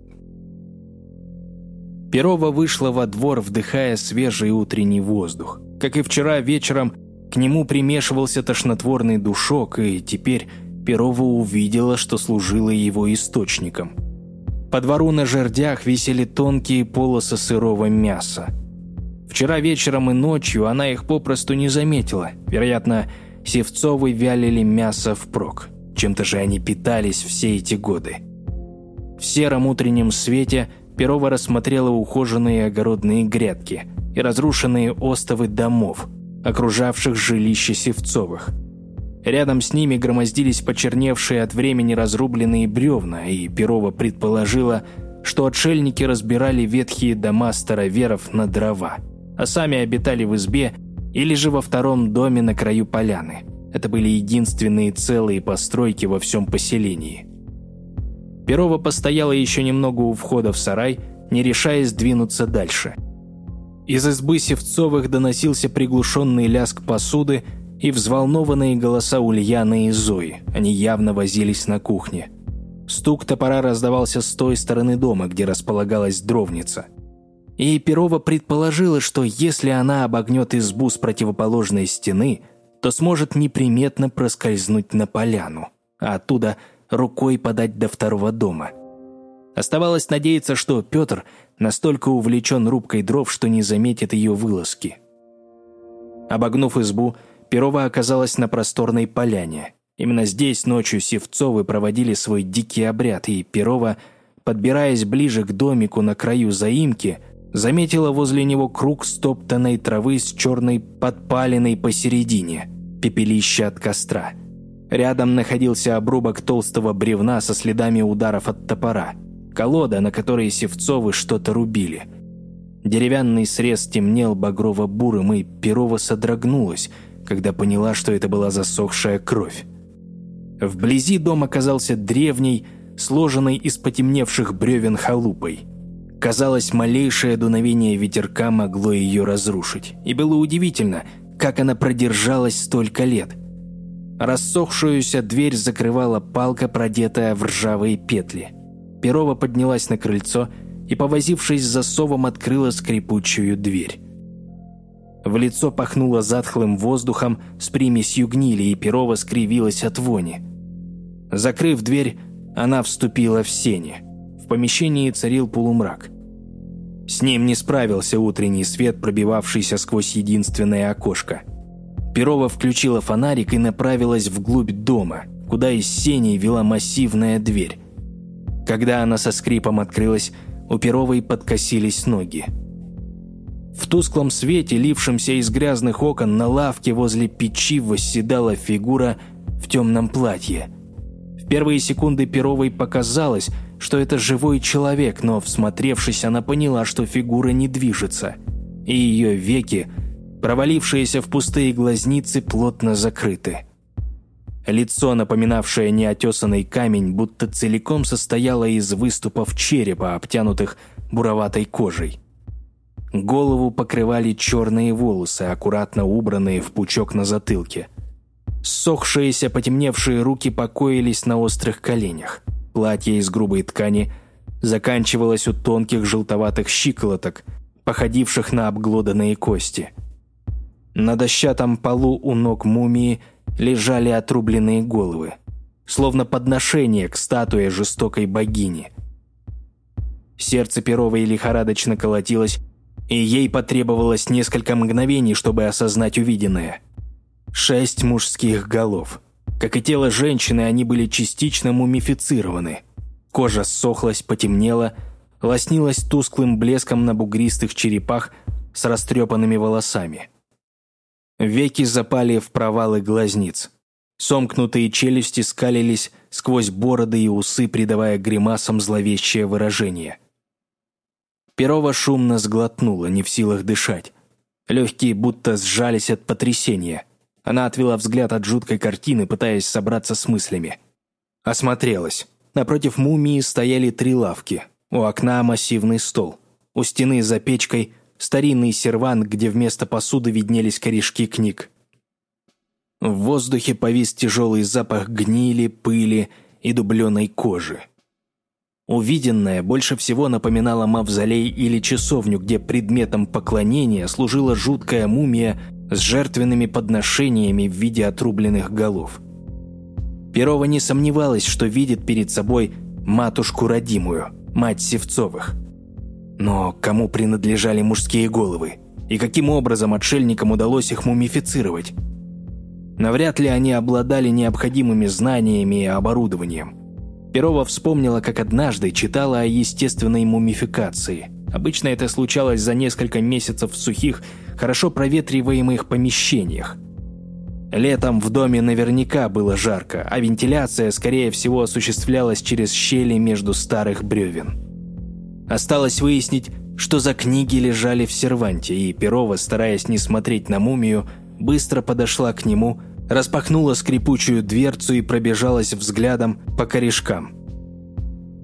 Перова вышла во двор, вдыхая свежий утренний воздух. Как и вчера вечером, к нему примешивался тошнотворный душок, и теперь Перова увидела, что служило его источником. По двору на жердях висели тонкие полосы сырого мяса. Вчера вечером и ночью она их попросту не заметила. Вероятно, Севцовы вялили мясо впрок. Чем-то же они питались все эти годы. В сером утреннем свете – Перова рассмотрела ухоженные огородные грядки и разрушенные остовы домов, окружавших жилище Севцовых. Рядом с ними громоздились почерневшие от времени разрубленные бревна, и Перова предположила, что отшельники разбирали ветхие дома староверов на дрова, а сами обитали в избе или же во втором доме на краю поляны. Это были единственные целые постройки во всем поселении. Перова постояла еще немного у входа в сарай, не решаясь двинуться дальше. Из избы Севцовых доносился приглушенный ляск посуды и взволнованные голоса Ульяны и Зои. Они явно возились на кухне. Стук топора раздавался с той стороны дома, где располагалась дровница. И Перова предположила, что если она обогнет избу с противоположной стены, то сможет неприметно проскользнуть на поляну, а оттуда рукой подать до второго дома. Оставалось надеяться, что Петр настолько увлечен рубкой дров, что не заметит ее вылазки. Обогнув избу, Перова оказалась на просторной поляне. Именно здесь ночью Севцовы проводили свой дикий обряд, и Перова, подбираясь ближе к домику на краю заимки, заметила возле него круг стоптанной травы с черной подпаленной посередине, пепелище от костра. Рядом находился обрубок толстого бревна со следами ударов от топора, колода, на которой Севцовы что-то рубили. Деревянный срез темнел багрово-бурым, и Перова содрогнулась – когда поняла, что это была засохшая кровь. Вблизи дом оказался древней, сложенной из потемневших бревен халупой. Казалось, малейшее дуновение ветерка могло ее разрушить. И было удивительно, как она продержалась столько лет. Рассохшуюся дверь закрывала палка, продетая в ржавые петли. Перова поднялась на крыльцо и, повозившись с засовом, открыла скрипучую дверь. В лицо пахнуло затхлым воздухом с примесью гнили, и Перова скривилась от вони. Закрыв дверь, она вступила в сени. В помещении царил полумрак. С ним не справился утренний свет, пробивавшийся сквозь единственное окошко. Перова включила фонарик и направилась вглубь дома, куда из сеней вела массивная дверь. Когда она со скрипом открылась, у Перовой подкосились ноги. В тусклом свете, лившемся из грязных окон, на лавке возле печи восседала фигура в темном платье. В первые секунды Перовой показалось, что это живой человек, но, всмотревшись, она поняла, что фигура не движется, и ее веки, провалившиеся в пустые глазницы, плотно закрыты. Лицо, напоминавшее неотесанный камень, будто целиком состояло из выступов черепа, обтянутых буроватой кожей. Голову покрывали черные волосы, аккуратно убранные в пучок на затылке. Сохшиеся, потемневшие руки покоились на острых коленях. Платье из грубой ткани заканчивалось у тонких желтоватых щиколоток, походивших на обглоданные кости. На дощатом полу у ног мумии лежали отрубленные головы, словно подношение к статуе жестокой богини. Сердце Перовой лихорадочно колотилось, и ей потребовалось несколько мгновений, чтобы осознать увиденное. Шесть мужских голов. Как и тело женщины, они были частично мумифицированы. Кожа ссохлась, потемнела, лоснилась тусклым блеском на бугристых черепах с растрепанными волосами. Веки запали в провалы глазниц. Сомкнутые челюсти скалились сквозь бороды и усы, придавая гримасам зловещее выражение – Перова шумно сглотнула, не в силах дышать. Легкие будто сжались от потрясения. Она отвела взгляд от жуткой картины, пытаясь собраться с мыслями. Осмотрелась. Напротив мумии стояли три лавки. У окна массивный стол. У стены за печкой старинный сервант, где вместо посуды виднелись корешки книг. В воздухе повис тяжелый запах гнили, пыли и дубленой кожи. Увиденное больше всего напоминало мавзолей или часовню, где предметом поклонения служила жуткая мумия с жертвенными подношениями в виде отрубленных голов. Перова не сомневалась, что видит перед собой матушку родимую, мать Севцовых. Но кому принадлежали мужские головы? И каким образом отшельникам удалось их мумифицировать? Навряд ли они обладали необходимыми знаниями и оборудованием. Перова вспомнила, как однажды читала о естественной мумификации. Обычно это случалось за несколько месяцев в сухих, хорошо проветриваемых помещениях. Летом в доме наверняка было жарко, а вентиляция, скорее всего, осуществлялась через щели между старых бревен. Осталось выяснить, что за книги лежали в серванте, и Перова, стараясь не смотреть на мумию, быстро подошла к нему, распахнула скрипучую дверцу и пробежалась взглядом по корешкам.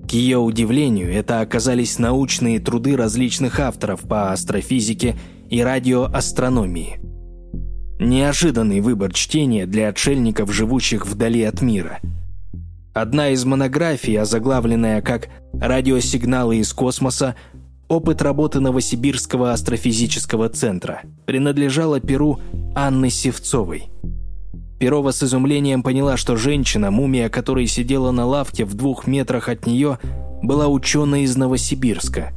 К ее удивлению, это оказались научные труды различных авторов по астрофизике и радиоастрономии. Неожиданный выбор чтения для отшельников, живущих вдали от мира. Одна из монографий, озаглавленная как «Радиосигналы из космоса. Опыт работы Новосибирского астрофизического центра», принадлежала перу Анны Севцовой. Перова с изумлением поняла, что женщина, мумия которой сидела на лавке в двух метрах от нее, была ученой из Новосибирска.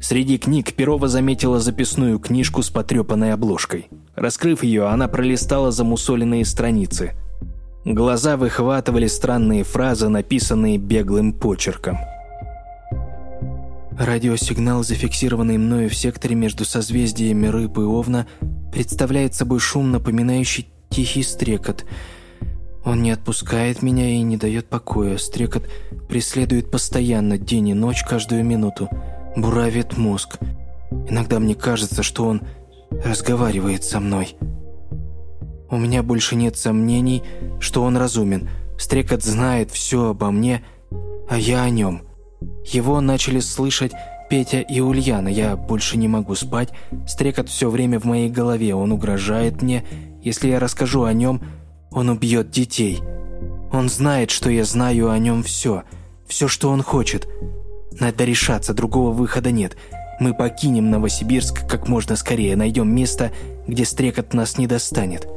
Среди книг Перова заметила записную книжку с потрепанной обложкой. Раскрыв ее, она пролистала замусоленные страницы. Глаза выхватывали странные фразы, написанные беглым почерком. Радиосигнал, зафиксированный мною в секторе между созвездиями Рыбы и Овна, представляет собой шум, напоминающий тихий стрекот – он не отпускает меня и не дает покоя. Стрекот преследует постоянно, день и ночь, каждую минуту. Буравит мозг. Иногда мне кажется, что он разговаривает со мной. У меня больше нет сомнений, что он разумен. Стрекот знает все обо мне, а я о нем. Его начали слышать Петя и Ульяна. Я больше не могу спать. Стрекот все время в моей голове. Он угрожает мне. Если я расскажу о нем, он убьет детей. Он знает, что я знаю о нем все. Все, что он хочет. Надо решаться, другого выхода нет. Мы покинем Новосибирск как можно скорее, найдем место, где стрекот нас не достанет.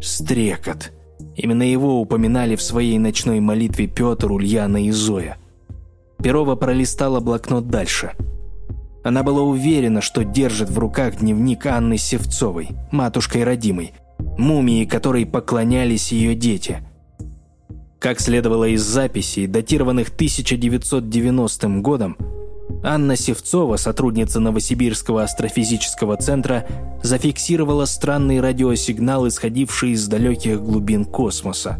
Стрекот. Именно его упоминали в своей ночной молитве Петр, Ульяна и Зоя. Перова пролистала блокнот дальше. Она была уверена, что держит в руках дневник Анны Севцовой, матушкой родимой, мумии которой поклонялись ее дети. Как следовало из записей, датированных 1990 годом, Анна Севцова, сотрудница Новосибирского астрофизического центра, зафиксировала странный радиосигнал, исходивший из далеких глубин космоса.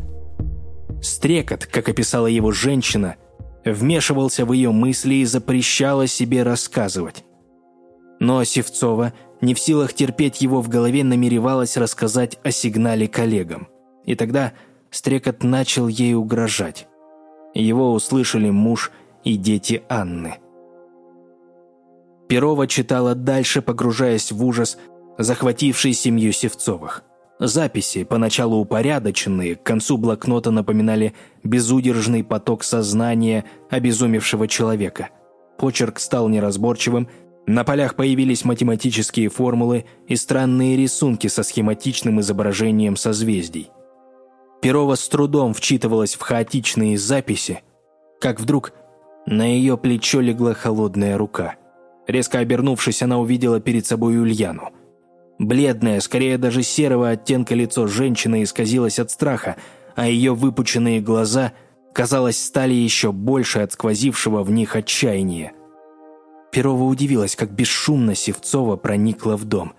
Стрекот, как описала его женщина, вмешивался в ее мысли и запрещала себе рассказывать. Но Севцова не в силах терпеть его в голове, намеревалась рассказать о сигнале коллегам. И тогда Стрекот начал ей угрожать. Его услышали муж и дети Анны. Перова читала дальше, погружаясь в ужас, захвативший семью Севцовых. Записи, поначалу упорядоченные, к концу блокнота напоминали безудержный поток сознания обезумевшего человека. Почерк стал неразборчивым, на полях появились математические формулы и странные рисунки со схематичным изображением созвездий. Перова с трудом вчитывалась в хаотичные записи, как вдруг на ее плечо легла холодная рука. Резко обернувшись, она увидела перед собой Ульяну. Бледное, скорее даже серого оттенка лицо женщины исказилось от страха, а ее выпученные глаза, казалось, стали еще больше от сквозившего в них отчаяния. Перова удивилась, как бесшумно Севцова проникла в дом.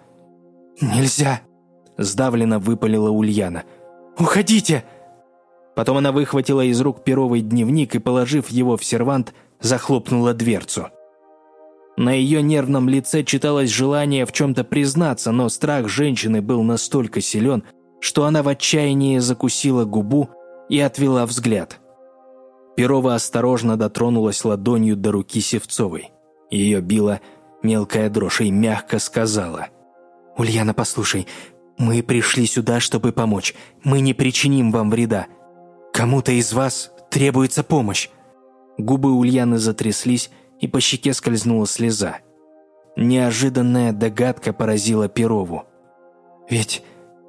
«Нельзя!» – сдавленно выпалила Ульяна. «Уходите!» Потом она выхватила из рук Перовый дневник и, положив его в сервант, захлопнула дверцу. На ее нервном лице читалось желание в чем-то признаться, но страх женщины был настолько силен, что она в отчаянии закусила губу и отвела взгляд. Перова осторожно дотронулась ладонью до руки Севцовой. Ее била мелкая дрожь и мягко сказала. «Ульяна, послушай, мы пришли сюда, чтобы помочь. Мы не причиним вам вреда. Кому-то из вас требуется помощь». Губы Ульяны затряслись, и по щеке скользнула слеза. Неожиданная догадка поразила Перову. «Ведь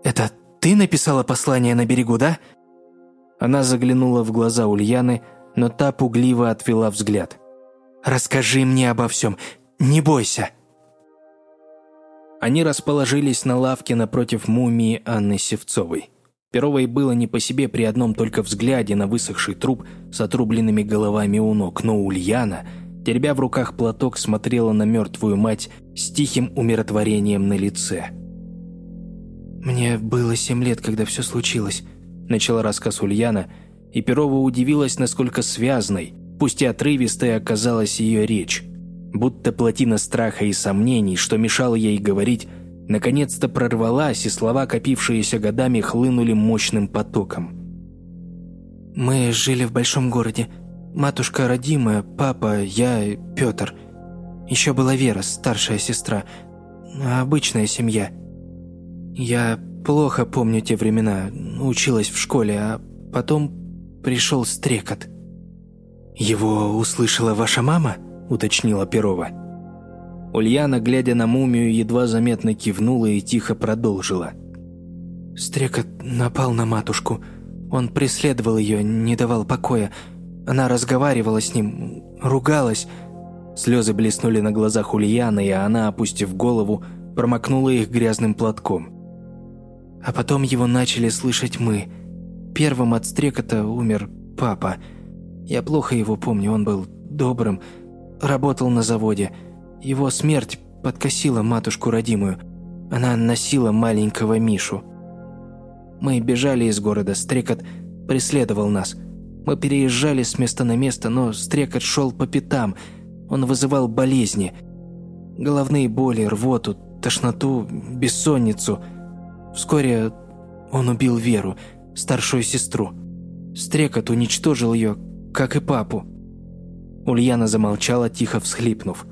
это ты написала послание на берегу, да?» Она заглянула в глаза Ульяны, но та пугливо отвела взгляд. Расскажи мне обо всем. Не бойся». Они расположились на лавке напротив мумии Анны Севцовой. Перовой было не по себе при одном только взгляде на высохший труп с отрубленными головами у ног, но Ульяна, теребя в руках платок, смотрела на мертвую мать с тихим умиротворением на лице. «Мне было семь лет, когда все случилось», – начала рассказ Ульяна, и Перова удивилась, насколько связной, Пусть и отрывистой оказалась ее речь, будто плотина страха и сомнений, что мешало ей говорить, наконец-то прорвалась, и слова, копившиеся годами, хлынули мощным потоком. «Мы жили в большом городе. Матушка родимая, папа, я, Петр. Еще была Вера, старшая сестра. обычная семья. Я плохо помню те времена, училась в школе, а потом пришел стрекот». «Его услышала ваша мама?» – уточнила Перова. Ульяна, глядя на мумию, едва заметно кивнула и тихо продолжила. «Стрекот напал на матушку. Он преследовал ее, не давал покоя. Она разговаривала с ним, ругалась». Слезы блеснули на глазах Ульяны, и она, опустив голову, промокнула их грязным платком. А потом его начали слышать мы. Первым от стрекота умер папа – я плохо его помню, он был добрым, работал на заводе. Его смерть подкосила матушку родимую. Она носила маленького Мишу. Мы бежали из города, Стрекот преследовал нас. Мы переезжали с места на место, но Стрекот шел по пятам. Он вызывал болезни. Головные боли, рвоту, тошноту, бессонницу. Вскоре он убил Веру, старшую сестру. Стрекот уничтожил ее, как и папу». Ульяна замолчала, тихо всхлипнув.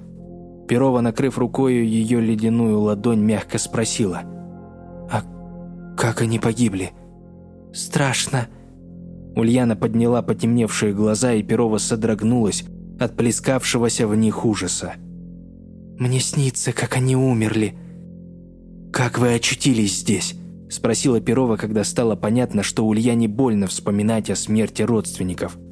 Перова, накрыв рукою ее ледяную ладонь, мягко спросила. «А как они погибли?» «Страшно». Ульяна подняла потемневшие глаза, и Перова содрогнулась от плескавшегося в них ужаса. «Мне снится, как они умерли». «Как вы очутились здесь?» – спросила Перова, когда стало понятно, что Ульяне больно вспоминать о смерти родственников –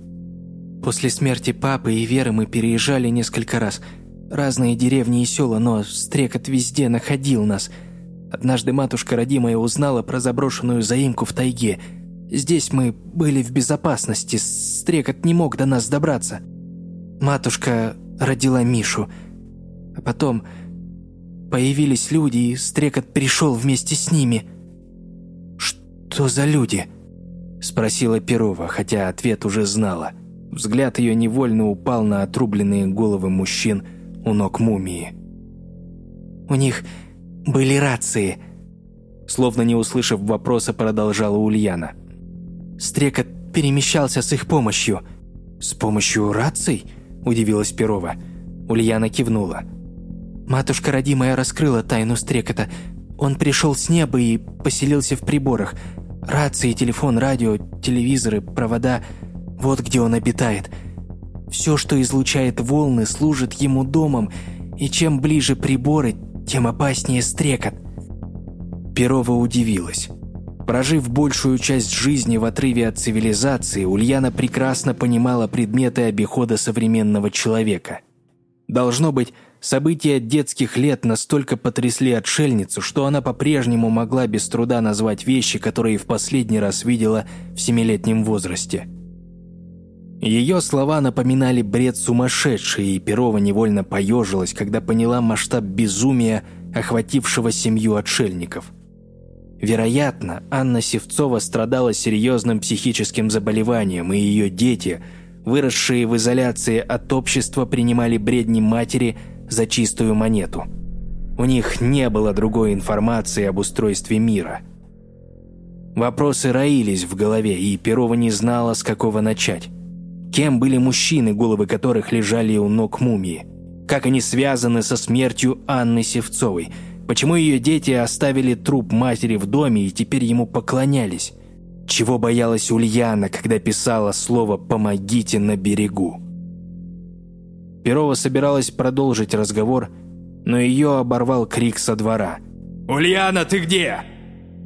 После смерти папы и Веры мы переезжали несколько раз. Разные деревни и села, но стрекот везде находил нас. Однажды матушка родимая узнала про заброшенную заимку в тайге. Здесь мы были в безопасности, стрекот не мог до нас добраться. Матушка родила Мишу. А потом появились люди, и стрекот пришел вместе с ними. «Что за люди?» – спросила Перова, хотя ответ уже знала – Взгляд ее невольно упал на отрубленные головы мужчин у ног мумии. «У них были рации», словно не услышав вопроса, продолжала Ульяна. «Стрекот перемещался с их помощью». «С помощью раций?» – удивилась Перова. Ульяна кивнула. «Матушка родимая раскрыла тайну Стрекота. Он пришел с неба и поселился в приборах. Рации, телефон, радио, телевизоры, провода – вот где он обитает. Все, что излучает волны, служит ему домом, и чем ближе приборы, тем опаснее стрекот. Перова удивилась. Прожив большую часть жизни в отрыве от цивилизации, Ульяна прекрасно понимала предметы обихода современного человека. Должно быть, события детских лет настолько потрясли отшельницу, что она по-прежнему могла без труда назвать вещи, которые в последний раз видела в семилетнем возрасте – ее слова напоминали бред сумасшедший, и Перова невольно поежилась, когда поняла масштаб безумия, охватившего семью отшельников. Вероятно, Анна Севцова страдала серьезным психическим заболеванием, и ее дети, выросшие в изоляции от общества, принимали бредни матери за чистую монету. У них не было другой информации об устройстве мира. Вопросы роились в голове, и Перова не знала, с какого начать. Кем были мужчины, головы которых лежали у ног мумии? Как они связаны со смертью Анны Севцовой? Почему ее дети оставили труп матери в доме и теперь ему поклонялись? Чего боялась Ульяна, когда писала слово «помогите на берегу»? Перова собиралась продолжить разговор, но ее оборвал крик со двора. «Ульяна, ты где?»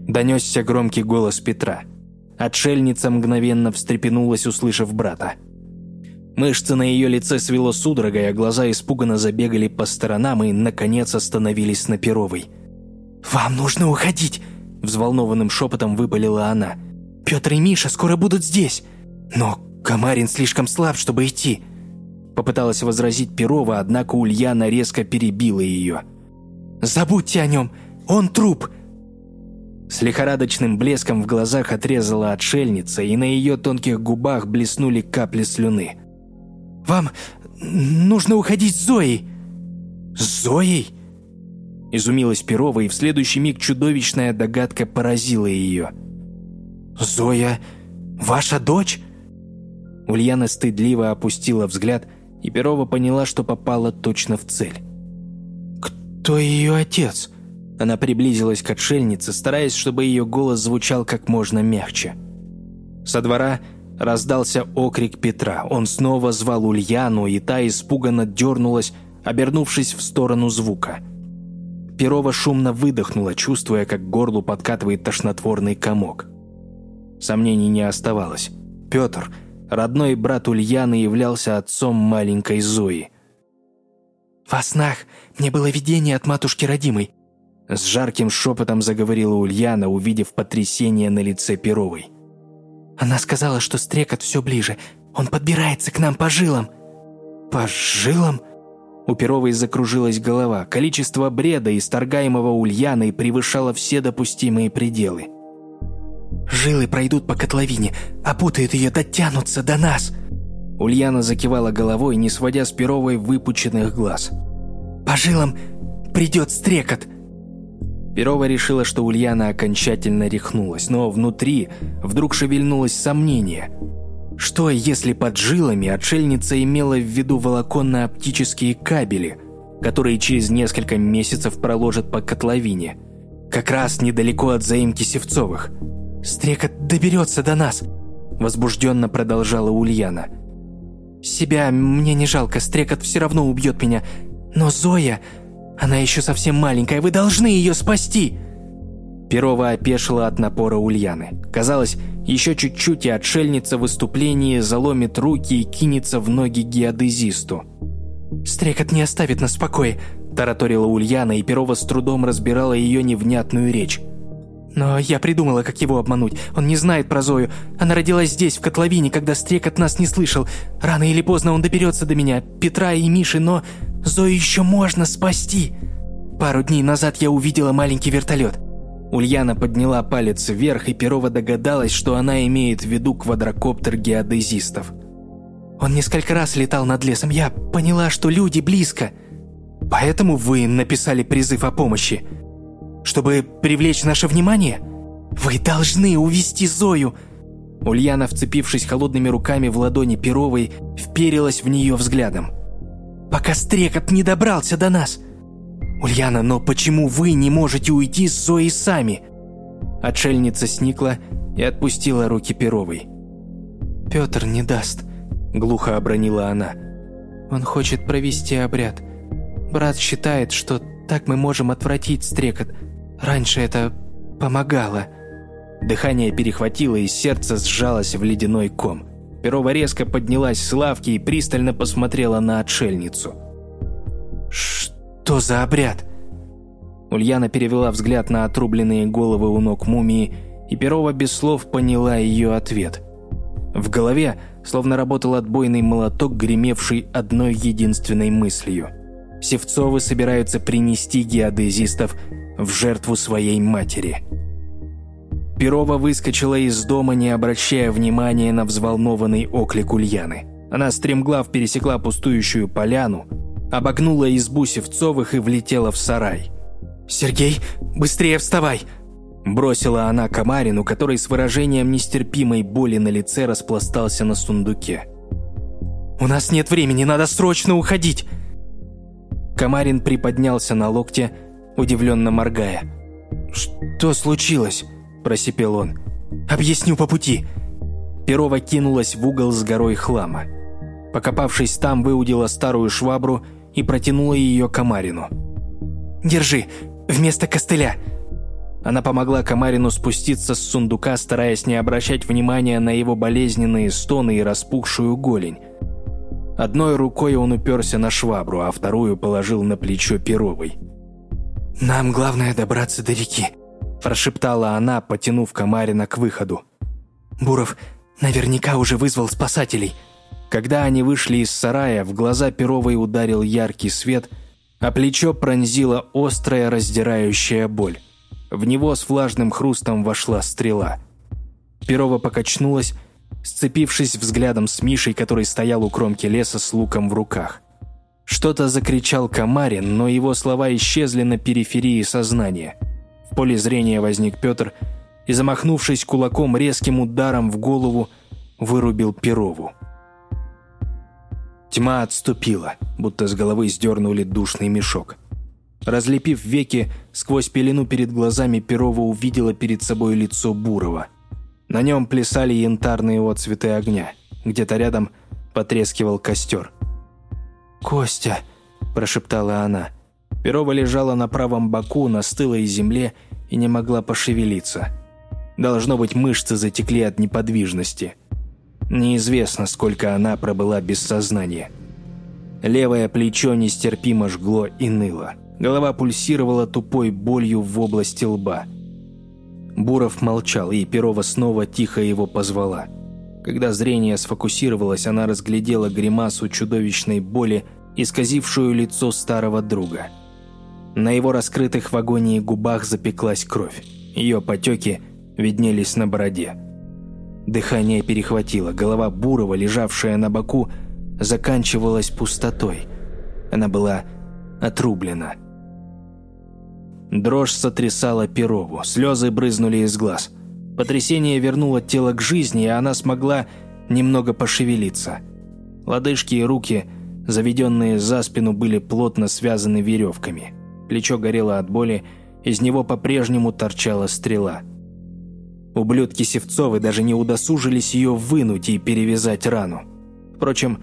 Донесся громкий голос Петра. Отшельница мгновенно встрепенулась, услышав брата. Мышцы на ее лице свело судорогой, а глаза испуганно забегали по сторонам и, наконец, остановились на Перовой. «Вам нужно уходить!» – взволнованным шепотом выпалила она. «Петр и Миша скоро будут здесь!» «Но Комарин слишком слаб, чтобы идти!» Попыталась возразить Перова, однако Ульяна резко перебила ее. «Забудьте о нем! Он труп!» С лихорадочным блеском в глазах отрезала отшельница, и на ее тонких губах блеснули капли слюны – вам нужно уходить с Зоей». «С Зоей?» Изумилась Перова, и в следующий миг чудовищная догадка поразила ее. «Зоя, ваша дочь?» Ульяна стыдливо опустила взгляд, и Перова поняла, что попала точно в цель. «Кто ее отец?» Она приблизилась к отшельнице, стараясь, чтобы ее голос звучал как можно мягче. Со двора раздался окрик Петра. Он снова звал Ульяну, и та испуганно дернулась, обернувшись в сторону звука. Перова шумно выдохнула, чувствуя, как горлу подкатывает тошнотворный комок. Сомнений не оставалось. Петр, родной брат Ульяны, являлся отцом маленькой Зои. «Во снах мне было видение от матушки родимой», с жарким шепотом заговорила Ульяна, увидев потрясение на лице Перовой. «Она сказала, что стрекот все ближе. Он подбирается к нам по жилам». «По жилам?» У Перовой закружилась голова. Количество бреда, исторгаемого Ульяной, превышало все допустимые пределы. «Жилы пройдут по котловине, опутают ее, дотянутся до нас!» Ульяна закивала головой, не сводя с Перовой выпученных глаз. «По жилам придет стрекот!» Перова решила, что Ульяна окончательно рехнулась, но внутри вдруг шевельнулось сомнение. Что, если под жилами отшельница имела в виду волоконно-оптические кабели, которые через несколько месяцев проложат по котловине, как раз недалеко от заимки Севцовых? «Стрекот доберется до нас», – возбужденно продолжала Ульяна. «Себя мне не жалко, Стрекот все равно убьет меня, но Зоя...» Она еще совсем маленькая, вы должны ее спасти!» Перова опешила от напора Ульяны. Казалось, еще чуть-чуть и отшельница в выступлении заломит руки и кинется в ноги геодезисту. «Стрекот не оставит нас в покое», – тараторила Ульяна, и Перова с трудом разбирала ее невнятную речь. «Но я придумала, как его обмануть. Он не знает про Зою. Она родилась здесь, в котловине, когда Стрекот нас не слышал. Рано или поздно он доберется до меня, Петра и Миши, но Зою еще можно спасти. Пару дней назад я увидела маленький вертолет. Ульяна подняла палец вверх, и Перова догадалась, что она имеет в виду квадрокоптер геодезистов. Он несколько раз летал над лесом. Я поняла, что люди близко. Поэтому вы написали призыв о помощи. Чтобы привлечь наше внимание? Вы должны увести Зою. Ульяна, вцепившись холодными руками в ладони Перовой, вперилась в нее взглядом пока стрекот не добрался до нас. Ульяна, но почему вы не можете уйти с Зоей сами?» Отшельница сникла и отпустила руки Перовой. «Петр не даст», – глухо обронила она. «Он хочет провести обряд. Брат считает, что так мы можем отвратить стрекот. Раньше это помогало». Дыхание перехватило, и сердце сжалось в ледяной ком – Перова резко поднялась с лавки и пристально посмотрела на отшельницу. «Что за обряд?» Ульяна перевела взгляд на отрубленные головы у ног мумии, и Перова без слов поняла ее ответ. В голове словно работал отбойный молоток, гремевший одной единственной мыслью. Севцовы собираются принести геодезистов в жертву своей матери. Перова выскочила из дома, не обращая внимания на взволнованный оклик Ульяны. Она стремглав пересекла пустующую поляну, обогнула избу Севцовых и влетела в сарай. «Сергей, быстрее вставай!» Бросила она Комарину, который с выражением нестерпимой боли на лице распластался на сундуке. «У нас нет времени, надо срочно уходить!» Комарин приподнялся на локте, удивленно моргая. «Что случилось?» просипел он. «Объясню по пути». Перова кинулась в угол с горой хлама. Покопавшись там, выудила старую швабру и протянула ее Комарину. «Держи, вместо костыля». Она помогла Комарину спуститься с сундука, стараясь не обращать внимания на его болезненные стоны и распухшую голень. Одной рукой он уперся на швабру, а вторую положил на плечо Перовой. «Нам главное добраться до реки», прошептала она, потянув Комарина к выходу. «Буров наверняка уже вызвал спасателей». Когда они вышли из сарая, в глаза Перовой ударил яркий свет, а плечо пронзила острая раздирающая боль. В него с влажным хрустом вошла стрела. Перова покачнулась, сцепившись взглядом с Мишей, который стоял у кромки леса с луком в руках. Что-то закричал Комарин, но его слова исчезли на периферии сознания – в поле зрения возник Петр и, замахнувшись кулаком резким ударом в голову, вырубил Перову. Тьма отступила, будто с головы сдернули душный мешок. Разлепив веки, сквозь пелену перед глазами Перова увидела перед собой лицо Бурова. На нем плясали янтарные отцветы огня. Где-то рядом потрескивал костер. «Костя!» – прошептала она. Перова лежала на правом боку на стылой земле и не могла пошевелиться. Должно быть, мышцы затекли от неподвижности. Неизвестно, сколько она пробыла без сознания. Левое плечо нестерпимо жгло и ныло. Голова пульсировала тупой болью в области лба. Буров молчал, и Перова снова тихо его позвала. Когда зрение сфокусировалось, она разглядела гримасу чудовищной боли, исказившую лицо старого друга. На его раскрытых в агонии губах запеклась кровь. Ее потеки виднелись на бороде. Дыхание перехватило, голова Бурова, лежавшая на боку, заканчивалась пустотой. Она была отрублена. Дрожь сотрясала Перову, слезы брызнули из глаз. Потрясение вернуло тело к жизни, и она смогла немного пошевелиться. Лодыжки и руки, заведенные за спину, были плотно связаны веревками. Плечо горело от боли, из него по-прежнему торчала стрела. Ублюдки Севцовы даже не удосужились ее вынуть и перевязать рану. Впрочем,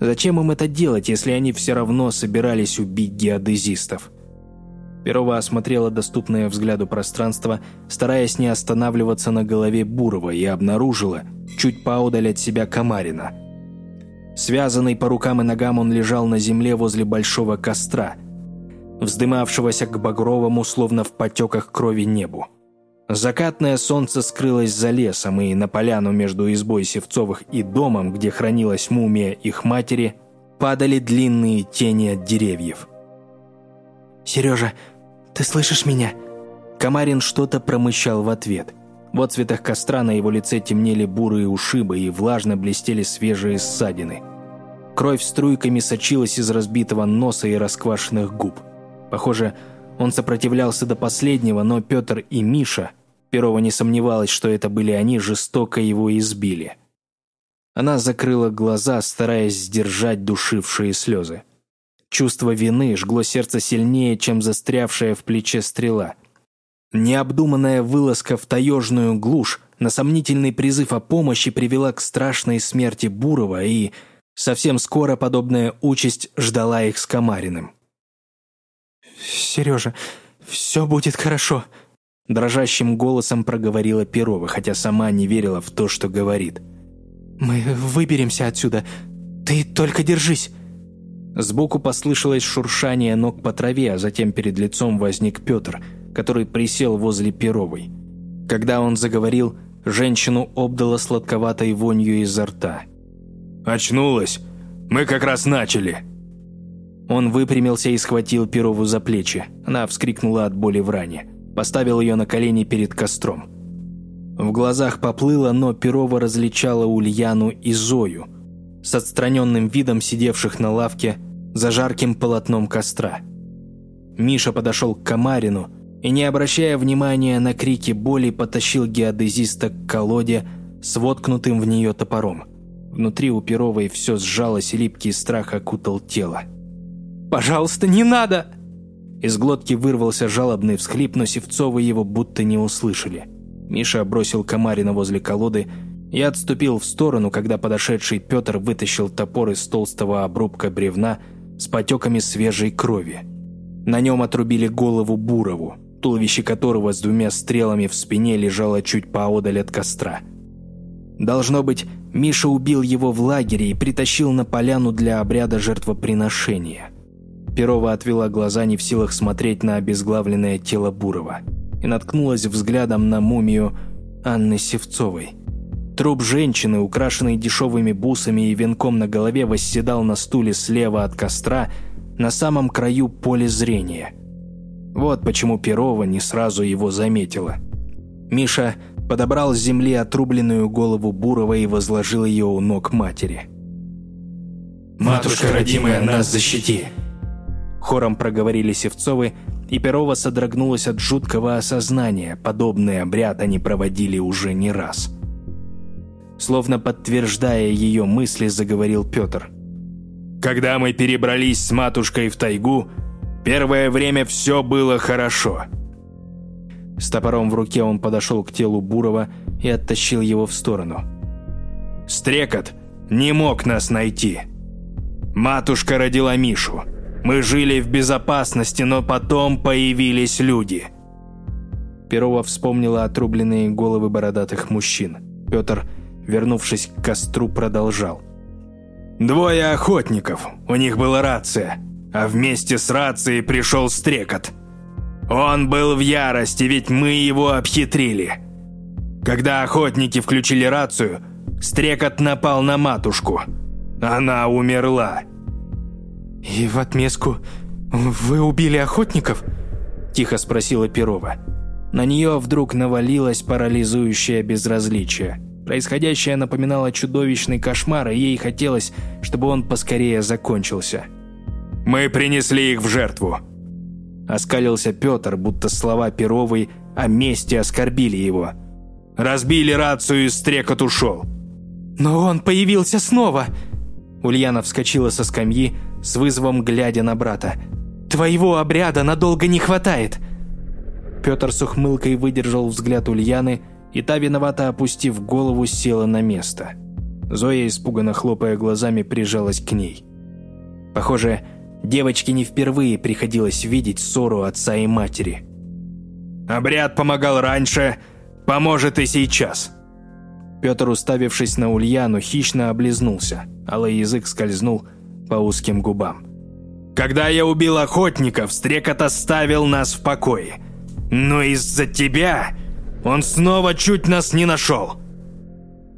зачем им это делать, если они все равно собирались убить геодезистов? Перова осмотрела доступное взгляду пространство, стараясь не останавливаться на голове Бурова, и обнаружила, чуть поодаль от себя Комарина. Связанный по рукам и ногам он лежал на земле возле большого костра, вздымавшегося к багровому, словно в потеках крови небу. Закатное солнце скрылось за лесом, и на поляну между избой Севцовых и домом, где хранилась мумия их матери, падали длинные тени от деревьев. «Сережа, ты слышишь меня?» Комарин что-то промычал в ответ. В отцветах костра на его лице темнели бурые ушибы и влажно блестели свежие ссадины. Кровь струйками сочилась из разбитого носа и расквашенных губ. Похоже, он сопротивлялся до последнего, но Петр и Миша, Перова не сомневалась, что это были они, жестоко его избили. Она закрыла глаза, стараясь сдержать душившие слезы. Чувство вины жгло сердце сильнее, чем застрявшая в плече стрела. Необдуманная вылазка в таежную глушь на сомнительный призыв о помощи привела к страшной смерти Бурова, и совсем скоро подобная участь ждала их с Комариным. «Сережа, все будет хорошо», – дрожащим голосом проговорила Перова, хотя сама не верила в то, что говорит. «Мы выберемся отсюда. Ты только держись». Сбоку послышалось шуршание ног по траве, а затем перед лицом возник Петр, который присел возле Перовой. Когда он заговорил, женщину обдало сладковатой вонью изо рта. «Очнулась? Мы как раз начали!» Он выпрямился и схватил Перову за плечи. Она вскрикнула от боли в ране. Поставил ее на колени перед костром. В глазах поплыло, но Перова различала Ульяну и Зою – с отстраненным видом сидевших на лавке за жарким полотном костра. Миша подошел к Комарину и, не обращая внимания на крики боли, потащил геодезиста к колоде с воткнутым в нее топором. Внутри у Перовой все сжалось, и липкий страх окутал тело. «Пожалуйста, не надо!» Из глотки вырвался жалобный всхлип, но Севцовы его будто не услышали. Миша бросил Комарина возле колоды я отступил в сторону, когда подошедший Петр вытащил топор из толстого обрубка бревна с потеками свежей крови. На нем отрубили голову Бурову, туловище которого с двумя стрелами в спине лежало чуть поодаль от костра. Должно быть, Миша убил его в лагере и притащил на поляну для обряда жертвоприношения. Перова отвела глаза не в силах смотреть на обезглавленное тело Бурова и наткнулась взглядом на мумию Анны Севцовой – Труп женщины, украшенный дешевыми бусами и венком на голове, восседал на стуле слева от костра на самом краю поля зрения. Вот почему Перова не сразу его заметила. Миша подобрал с земли отрубленную голову Бурова и возложил ее у ног матери. «Матушка родимая, нас защити!» Хором проговорили Севцовы, и Перова содрогнулась от жуткого осознания. Подобный обряд они проводили уже не раз – Словно подтверждая ее мысли, заговорил Петр. «Когда мы перебрались с матушкой в тайгу, Первое время все было хорошо». С топором в руке он подошел к телу Бурова и оттащил его в сторону. «Стрекот не мог нас найти. Матушка родила Мишу. Мы жили в безопасности, но потом появились люди». Перова вспомнила отрубленные головы бородатых мужчин. Петр, вернувшись к костру, продолжал. «Двое охотников. У них была рация. А вместе с рацией пришел стрекот. Он был в ярости, ведь мы его обхитрили. Когда охотники включили рацию, стрекот напал на матушку. Она умерла. «И в отместку вы убили охотников?» – тихо спросила Перова. На нее вдруг навалилось парализующее безразличие. Происходящее напоминало чудовищный кошмар, и ей хотелось, чтобы он поскорее закончился. «Мы принесли их в жертву», Оскалился Петр, будто слова Перовой о мести оскорбили его. «Разбили рацию и стрекот ушел». «Но он появился снова!» Ульяна вскочила со скамьи, с вызовом глядя на брата. «Твоего обряда надолго не хватает!» Петр с ухмылкой выдержал взгляд Ульяны, и та, виновато опустив голову, села на место. Зоя, испуганно хлопая глазами, прижалась к ней. Похоже, Девочке не впервые приходилось видеть ссору отца и матери. «Обряд помогал раньше, поможет и сейчас». Петр, уставившись на Ульяну, хищно облизнулся, алый язык скользнул по узким губам. «Когда я убил охотников, Стрекот оставил нас в покое. Но из-за тебя он снова чуть нас не нашел.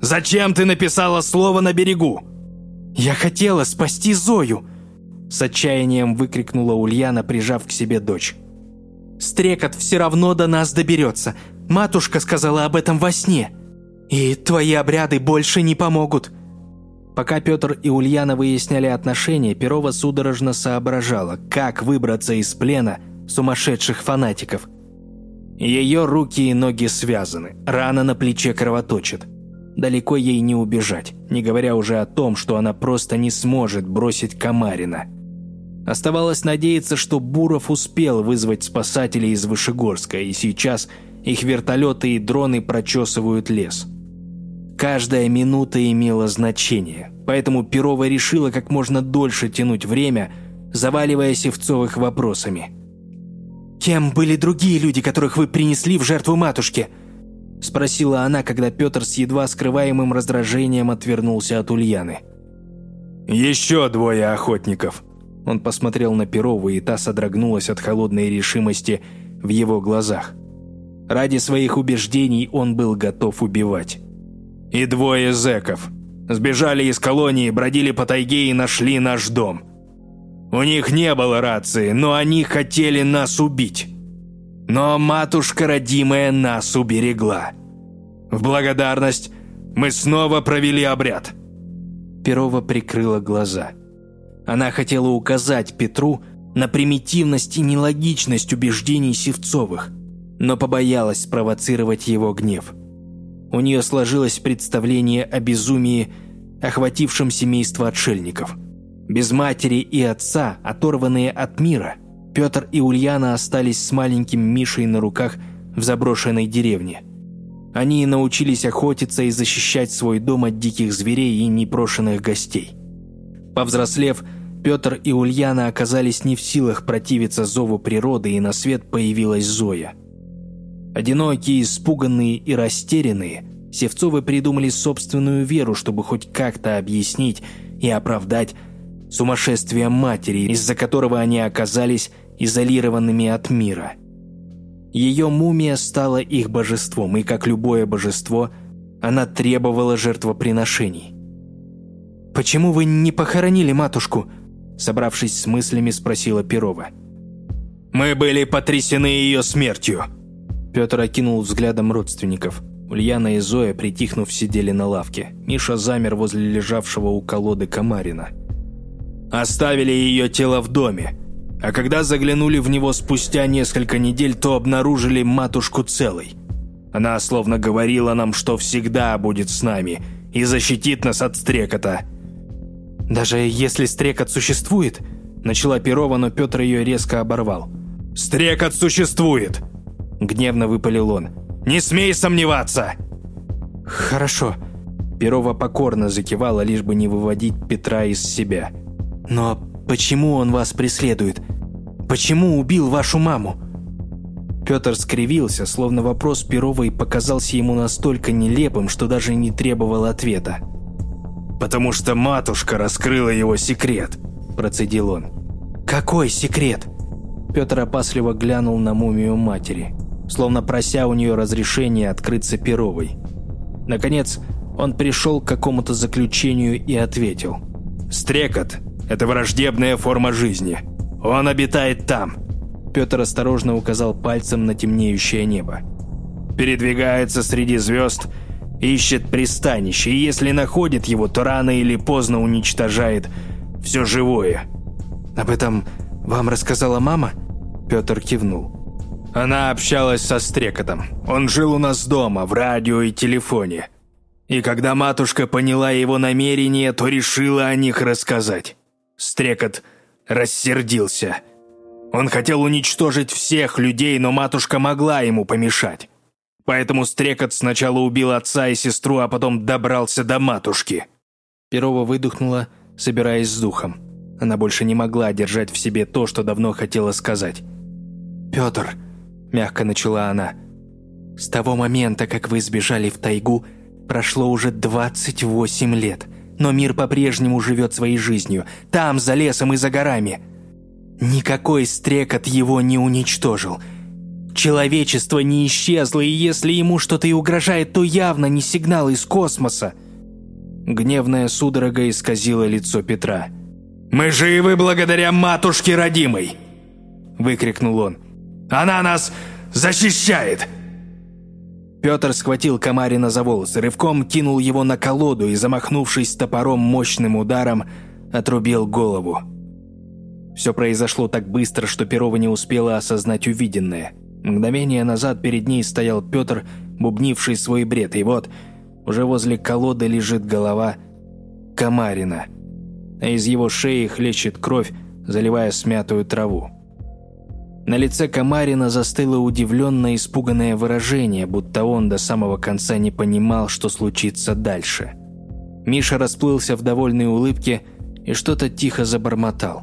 Зачем ты написала слово на берегу?» «Я хотела спасти Зою», с отчаянием выкрикнула Ульяна, прижав к себе дочь. «Стрекот все равно до нас доберется. Матушка сказала об этом во сне. И твои обряды больше не помогут». Пока Петр и Ульяна выясняли отношения, Перова судорожно соображала, как выбраться из плена сумасшедших фанатиков. Ее руки и ноги связаны, рана на плече кровоточит. Далеко ей не убежать, не говоря уже о том, что она просто не сможет бросить Камарина. Оставалось надеяться, что Буров успел вызвать спасателей из Вышегорска, и сейчас их вертолеты и дроны прочесывают лес. Каждая минута имела значение, поэтому Перова решила как можно дольше тянуть время, заваливая Севцовых вопросами. «Кем были другие люди, которых вы принесли в жертву матушке?» – спросила она, когда Петр с едва скрываемым раздражением отвернулся от Ульяны. «Еще двое охотников», он посмотрел на Перову, и та содрогнулась от холодной решимости в его глазах. Ради своих убеждений он был готов убивать. «И двое зэков. Сбежали из колонии, бродили по тайге и нашли наш дом. У них не было рации, но они хотели нас убить. Но матушка родимая нас уберегла. В благодарность мы снова провели обряд». Перова прикрыла глаза – она хотела указать Петру на примитивность и нелогичность убеждений Севцовых, но побоялась спровоцировать его гнев. У нее сложилось представление о безумии, охватившем семейство отшельников. Без матери и отца, оторванные от мира, Петр и Ульяна остались с маленьким Мишей на руках в заброшенной деревне. Они научились охотиться и защищать свой дом от диких зверей и непрошенных гостей. Повзрослев, Петр и Ульяна оказались не в силах противиться зову природы, и на свет появилась Зоя. Одинокие, испуганные и растерянные, Севцовы придумали собственную веру, чтобы хоть как-то объяснить и оправдать сумасшествие матери, из-за которого они оказались изолированными от мира. Ее мумия стала их божеством, и, как любое божество, она требовала жертвоприношений. «Почему вы не похоронили матушку?» Собравшись с мыслями, спросила Перова. «Мы были потрясены ее смертью!» Петр окинул взглядом родственников. Ульяна и Зоя, притихнув, сидели на лавке. Миша замер возле лежавшего у колоды Комарина. «Оставили ее тело в доме, а когда заглянули в него спустя несколько недель, то обнаружили матушку целой. Она словно говорила нам, что всегда будет с нами и защитит нас от стрекота. Даже если стрекот существует, Начала Перова, но Петр ее резко оборвал. «Стрекот существует!» Гневно выпалил он. «Не смей сомневаться!» «Хорошо». Перова покорно закивала, лишь бы не выводить Петра из себя. «Но почему он вас преследует? Почему убил вашу маму?» Петр скривился, словно вопрос Перовой показался ему настолько нелепым, что даже не требовал ответа. «Потому что матушка раскрыла его секрет», – процедил он. «Какой секрет?» Петр опасливо глянул на мумию матери, словно прося у нее разрешения открыться Перовой. Наконец, он пришел к какому-то заключению и ответил. «Стрекот – это враждебная форма жизни. Он обитает там». Петр осторожно указал пальцем на темнеющее небо. «Передвигается среди звезд, ищет пристанище, и если находит его, то рано или поздно уничтожает все живое». «Об этом вам рассказала мама?» Петр кивнул. Она общалась со Стрекотом. Он жил у нас дома, в радио и телефоне. И когда матушка поняла его намерения, то решила о них рассказать. Стрекот рассердился. Он хотел уничтожить всех людей, но матушка могла ему помешать. Поэтому Стрекот сначала убил отца и сестру, а потом добрался до матушки. Перова выдохнула, собираясь с духом. Она больше не могла держать в себе то, что давно хотела сказать. «Петр», – мягко начала она, – «с того момента, как вы сбежали в тайгу, прошло уже 28 лет, но мир по-прежнему живет своей жизнью, там, за лесом и за горами. Никакой стрекот его не уничтожил. Человечество не исчезло, и если ему что-то и угрожает, то явно не сигнал из космоса». Гневная судорога исказила лицо Петра. «Мы живы благодаря матушке родимой!» – выкрикнул он. Она нас защищает!» Петр схватил Камарина за волосы, рывком кинул его на колоду и, замахнувшись топором мощным ударом, отрубил голову. Все произошло так быстро, что Перова не успела осознать увиденное. Мгновение назад перед ней стоял Петр, бубнивший свой бред, и вот уже возле колоды лежит голова Камарина, а из его шеи хлещет кровь, заливая смятую траву. На лице Камарина застыло удивленное испуганное выражение, будто он до самого конца не понимал, что случится дальше. Миша расплылся в довольной улыбке и что-то тихо забормотал.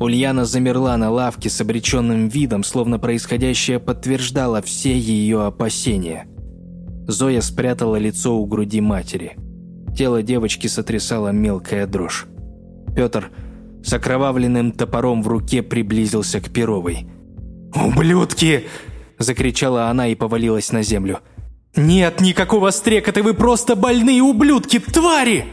Ульяна замерла на лавке с обреченным видом, словно происходящее подтверждало все ее опасения. Зоя спрятала лицо у груди матери. Тело девочки сотрясала мелкая дрожь. Петр с окровавленным топором в руке приблизился к Перовой. «Ублюдки!» – закричала она и повалилась на землю. «Нет никакого стрекота, вы просто больные ублюдки, твари!»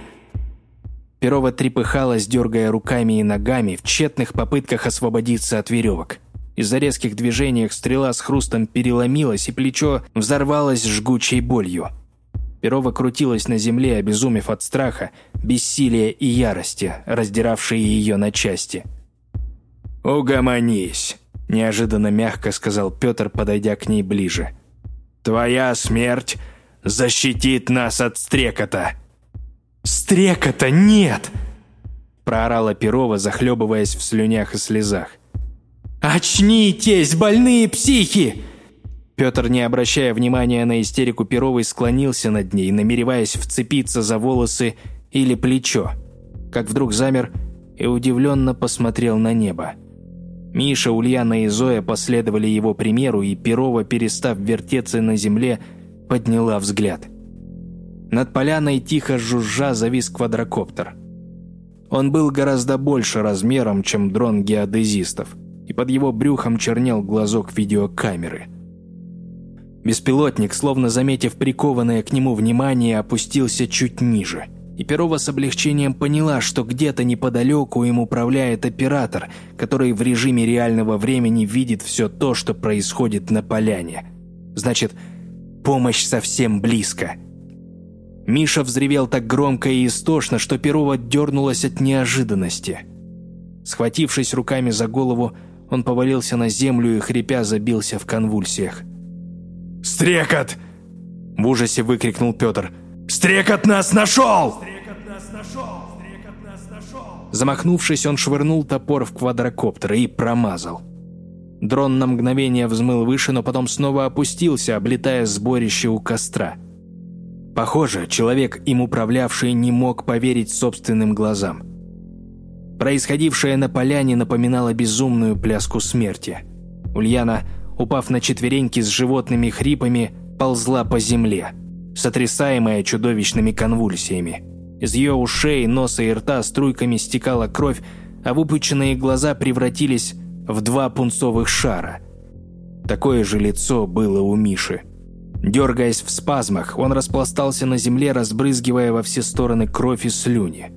Перова трепыхалась, дергая руками и ногами в тщетных попытках освободиться от веревок. Из-за резких движений стрела с хрустом переломилась, и плечо взорвалось жгучей болью. Перова крутилась на земле, обезумев от страха, бессилия и ярости, раздиравшие ее на части. «Угомонись», – неожиданно мягко сказал Петр, подойдя к ней ближе. «Твоя смерть защитит нас от стрекота». «Стрекота нет!» – проорала Перова, захлебываясь в слюнях и слезах. «Очнитесь, больные психи!» Петр, не обращая внимания на истерику Перовой, склонился над ней, намереваясь вцепиться за волосы или плечо, как вдруг замер и удивленно посмотрел на небо. Миша, Ульяна и Зоя последовали его примеру, и Перова, перестав вертеться на земле, подняла взгляд. Над поляной тихо жужжа завис квадрокоптер. Он был гораздо больше размером, чем дрон геодезистов, и под его брюхом чернел глазок видеокамеры – Беспилотник, словно заметив прикованное к нему внимание, опустился чуть ниже. И Перова с облегчением поняла, что где-то неподалеку им управляет оператор, который в режиме реального времени видит все то, что происходит на поляне. Значит, помощь совсем близко. Миша взревел так громко и истошно, что Перова дернулась от неожиданности. Схватившись руками за голову, он повалился на землю и, хрипя, забился в конвульсиях. «Стрекот!» – в ужасе выкрикнул Петр. «Стрекот нас нашел!» Замахнувшись, он швырнул топор в квадрокоптер и промазал. Дрон на мгновение взмыл выше, но потом снова опустился, облетая сборище у костра. Похоже, человек, им управлявший, не мог поверить собственным глазам. Происходившее на поляне напоминало безумную пляску смерти. Ульяна, упав на четвереньки с животными хрипами, ползла по земле, сотрясаемая чудовищными конвульсиями. Из ее ушей, носа и рта струйками стекала кровь, а выпученные глаза превратились в два пунцовых шара. Такое же лицо было у Миши. Дергаясь в спазмах, он распластался на земле, разбрызгивая во все стороны кровь и слюни.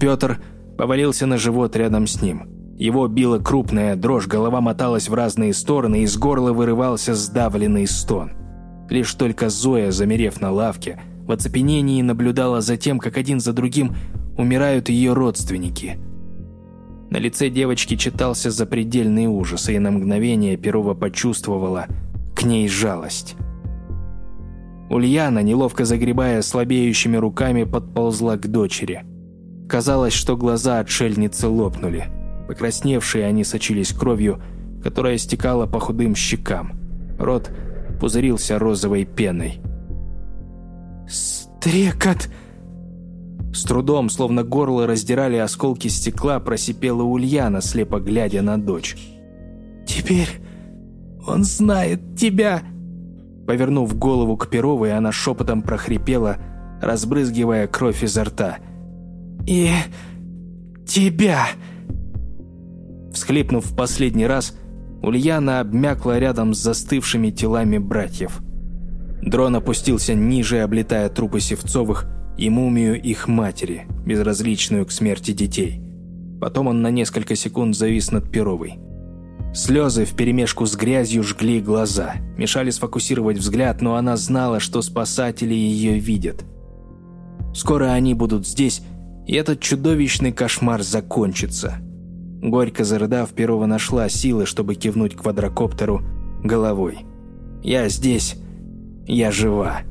Петр повалился на живот рядом с ним. Его била крупная дрожь, голова моталась в разные стороны, из горла вырывался сдавленный стон. Лишь только Зоя, замерев на лавке, в оцепенении наблюдала за тем, как один за другим умирают ее родственники. На лице девочки читался запредельный ужас, и на мгновение Перова почувствовала к ней жалость. Ульяна, неловко загребая слабеющими руками, подползла к дочери. Казалось, что глаза отшельницы лопнули. Покрасневшие они сочились кровью, которая стекала по худым щекам. Рот пузырился розовой пеной. «Стрекот!» С трудом, словно горло раздирали осколки стекла, просипела Ульяна, слепо глядя на дочь. «Теперь он знает тебя!» Повернув голову к Перовой, она шепотом прохрипела, разбрызгивая кровь изо рта. «И тебя!» Всхлипнув в последний раз, Ульяна обмякла рядом с застывшими телами братьев. Дрон опустился ниже, облетая трупы Севцовых и мумию их матери, безразличную к смерти детей. Потом он на несколько секунд завис над Перовой. Слезы вперемешку с грязью жгли глаза, мешали сфокусировать взгляд, но она знала, что спасатели ее видят. Скоро они будут здесь, и этот чудовищный кошмар закончится. Горько зарыдав, Перова нашла силы, чтобы кивнуть квадрокоптеру головой. «Я здесь. Я жива».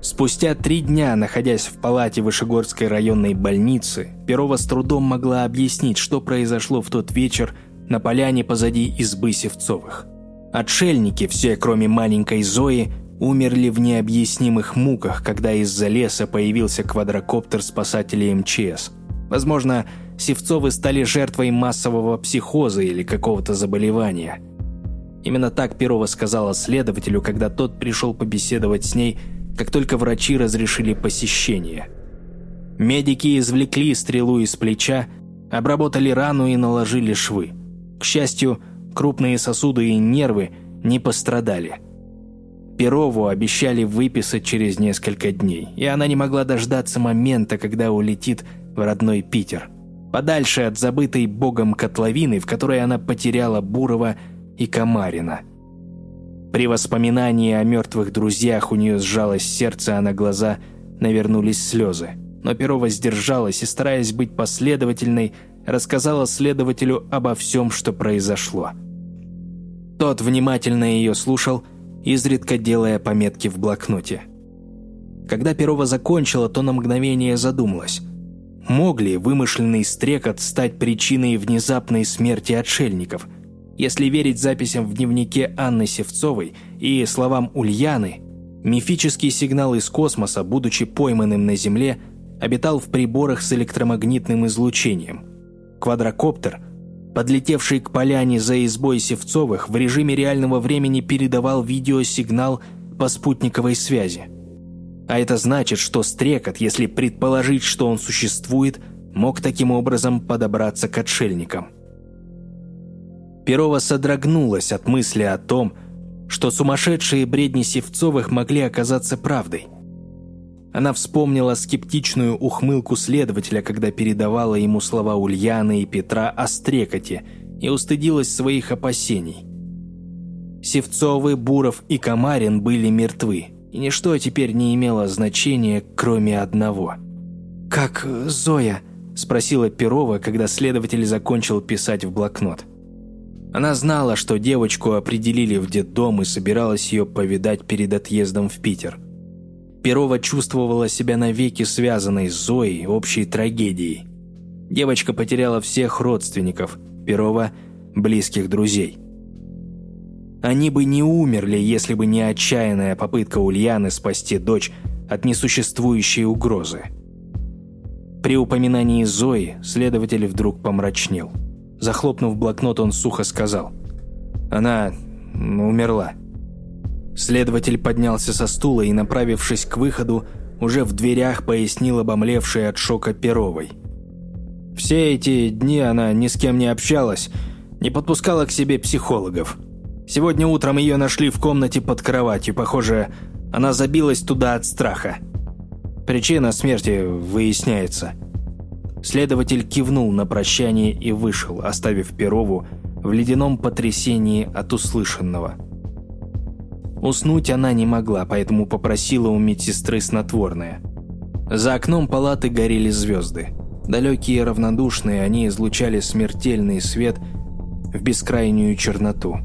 Спустя три дня, находясь в палате Вышегорской районной больницы, Перова с трудом могла объяснить, что произошло в тот вечер на поляне позади избы Севцовых. Отшельники, все кроме маленькой Зои, умерли в необъяснимых муках, когда из-за леса появился квадрокоптер спасателей МЧС. Возможно, Севцовы стали жертвой массового психоза или какого-то заболевания. Именно так Перова сказала следователю, когда тот пришел побеседовать с ней как только врачи разрешили посещение. Медики извлекли стрелу из плеча, обработали рану и наложили швы. К счастью, крупные сосуды и нервы не пострадали. Перову обещали выписать через несколько дней, и она не могла дождаться момента, когда улетит в родной Питер. Подальше от забытой богом котловины, в которой она потеряла Бурова и Комарина – при воспоминании о мертвых друзьях у нее сжалось сердце, а на глаза навернулись слезы. Но Перова сдержалась и, стараясь быть последовательной, рассказала следователю обо всем, что произошло. Тот внимательно ее слушал, изредка делая пометки в блокноте. Когда Перова закончила, то на мгновение задумалась. Мог ли вымышленный стрекот стать причиной внезапной смерти отшельников – если верить записям в дневнике Анны Севцовой и словам Ульяны, мифический сигнал из космоса, будучи пойманным на Земле, обитал в приборах с электромагнитным излучением. Квадрокоптер, подлетевший к поляне за избой Севцовых, в режиме реального времени передавал видеосигнал по спутниковой связи. А это значит, что стрекот, если предположить, что он существует, мог таким образом подобраться к отшельникам. Перова содрогнулась от мысли о том, что сумасшедшие бредни Севцовых могли оказаться правдой. Она вспомнила скептичную ухмылку следователя, когда передавала ему слова Ульяны и Петра о стрекоте, и устыдилась своих опасений. Севцовы, Буров и Комарин были мертвы, и ничто теперь не имело значения, кроме одного. «Как Зоя?» – спросила Перова, когда следователь закончил писать в блокнот. Она знала, что девочку определили в детдом и собиралась ее повидать перед отъездом в Питер. Перова чувствовала себя навеки связанной с Зоей общей трагедией. Девочка потеряла всех родственников, Перова – близких друзей. Они бы не умерли, если бы не отчаянная попытка Ульяны спасти дочь от несуществующей угрозы. При упоминании Зои следователь вдруг помрачнел. Захлопнув блокнот, он сухо сказал. «Она умерла». Следователь поднялся со стула и, направившись к выходу, уже в дверях пояснил обомлевшей от шока Перовой. Все эти дни она ни с кем не общалась, не подпускала к себе психологов. Сегодня утром ее нашли в комнате под кроватью. Похоже, она забилась туда от страха. Причина смерти выясняется. Следователь кивнул на прощание и вышел, оставив Перову в ледяном потрясении от услышанного. Уснуть она не могла, поэтому попросила у медсестры снотворное. За окном палаты горели звезды. Далекие и равнодушные, они излучали смертельный свет в бескрайнюю черноту.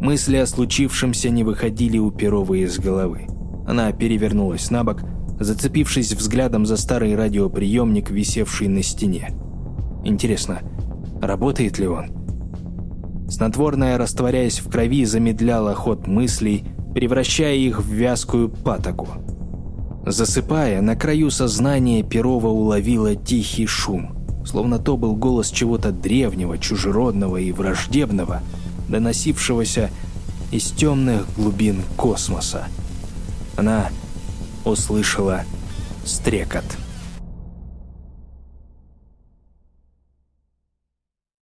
Мысли о случившемся не выходили у Перовой из головы. Она перевернулась на бок, зацепившись взглядом за старый радиоприемник, висевший на стене. Интересно, работает ли он? Снотворное, растворяясь в крови, замедляло ход мыслей, превращая их в вязкую патоку. Засыпая, на краю сознания Перова уловила тихий шум, словно то был голос чего-то древнего, чужеродного и враждебного, доносившегося из темных глубин космоса. Она услышала стрекот.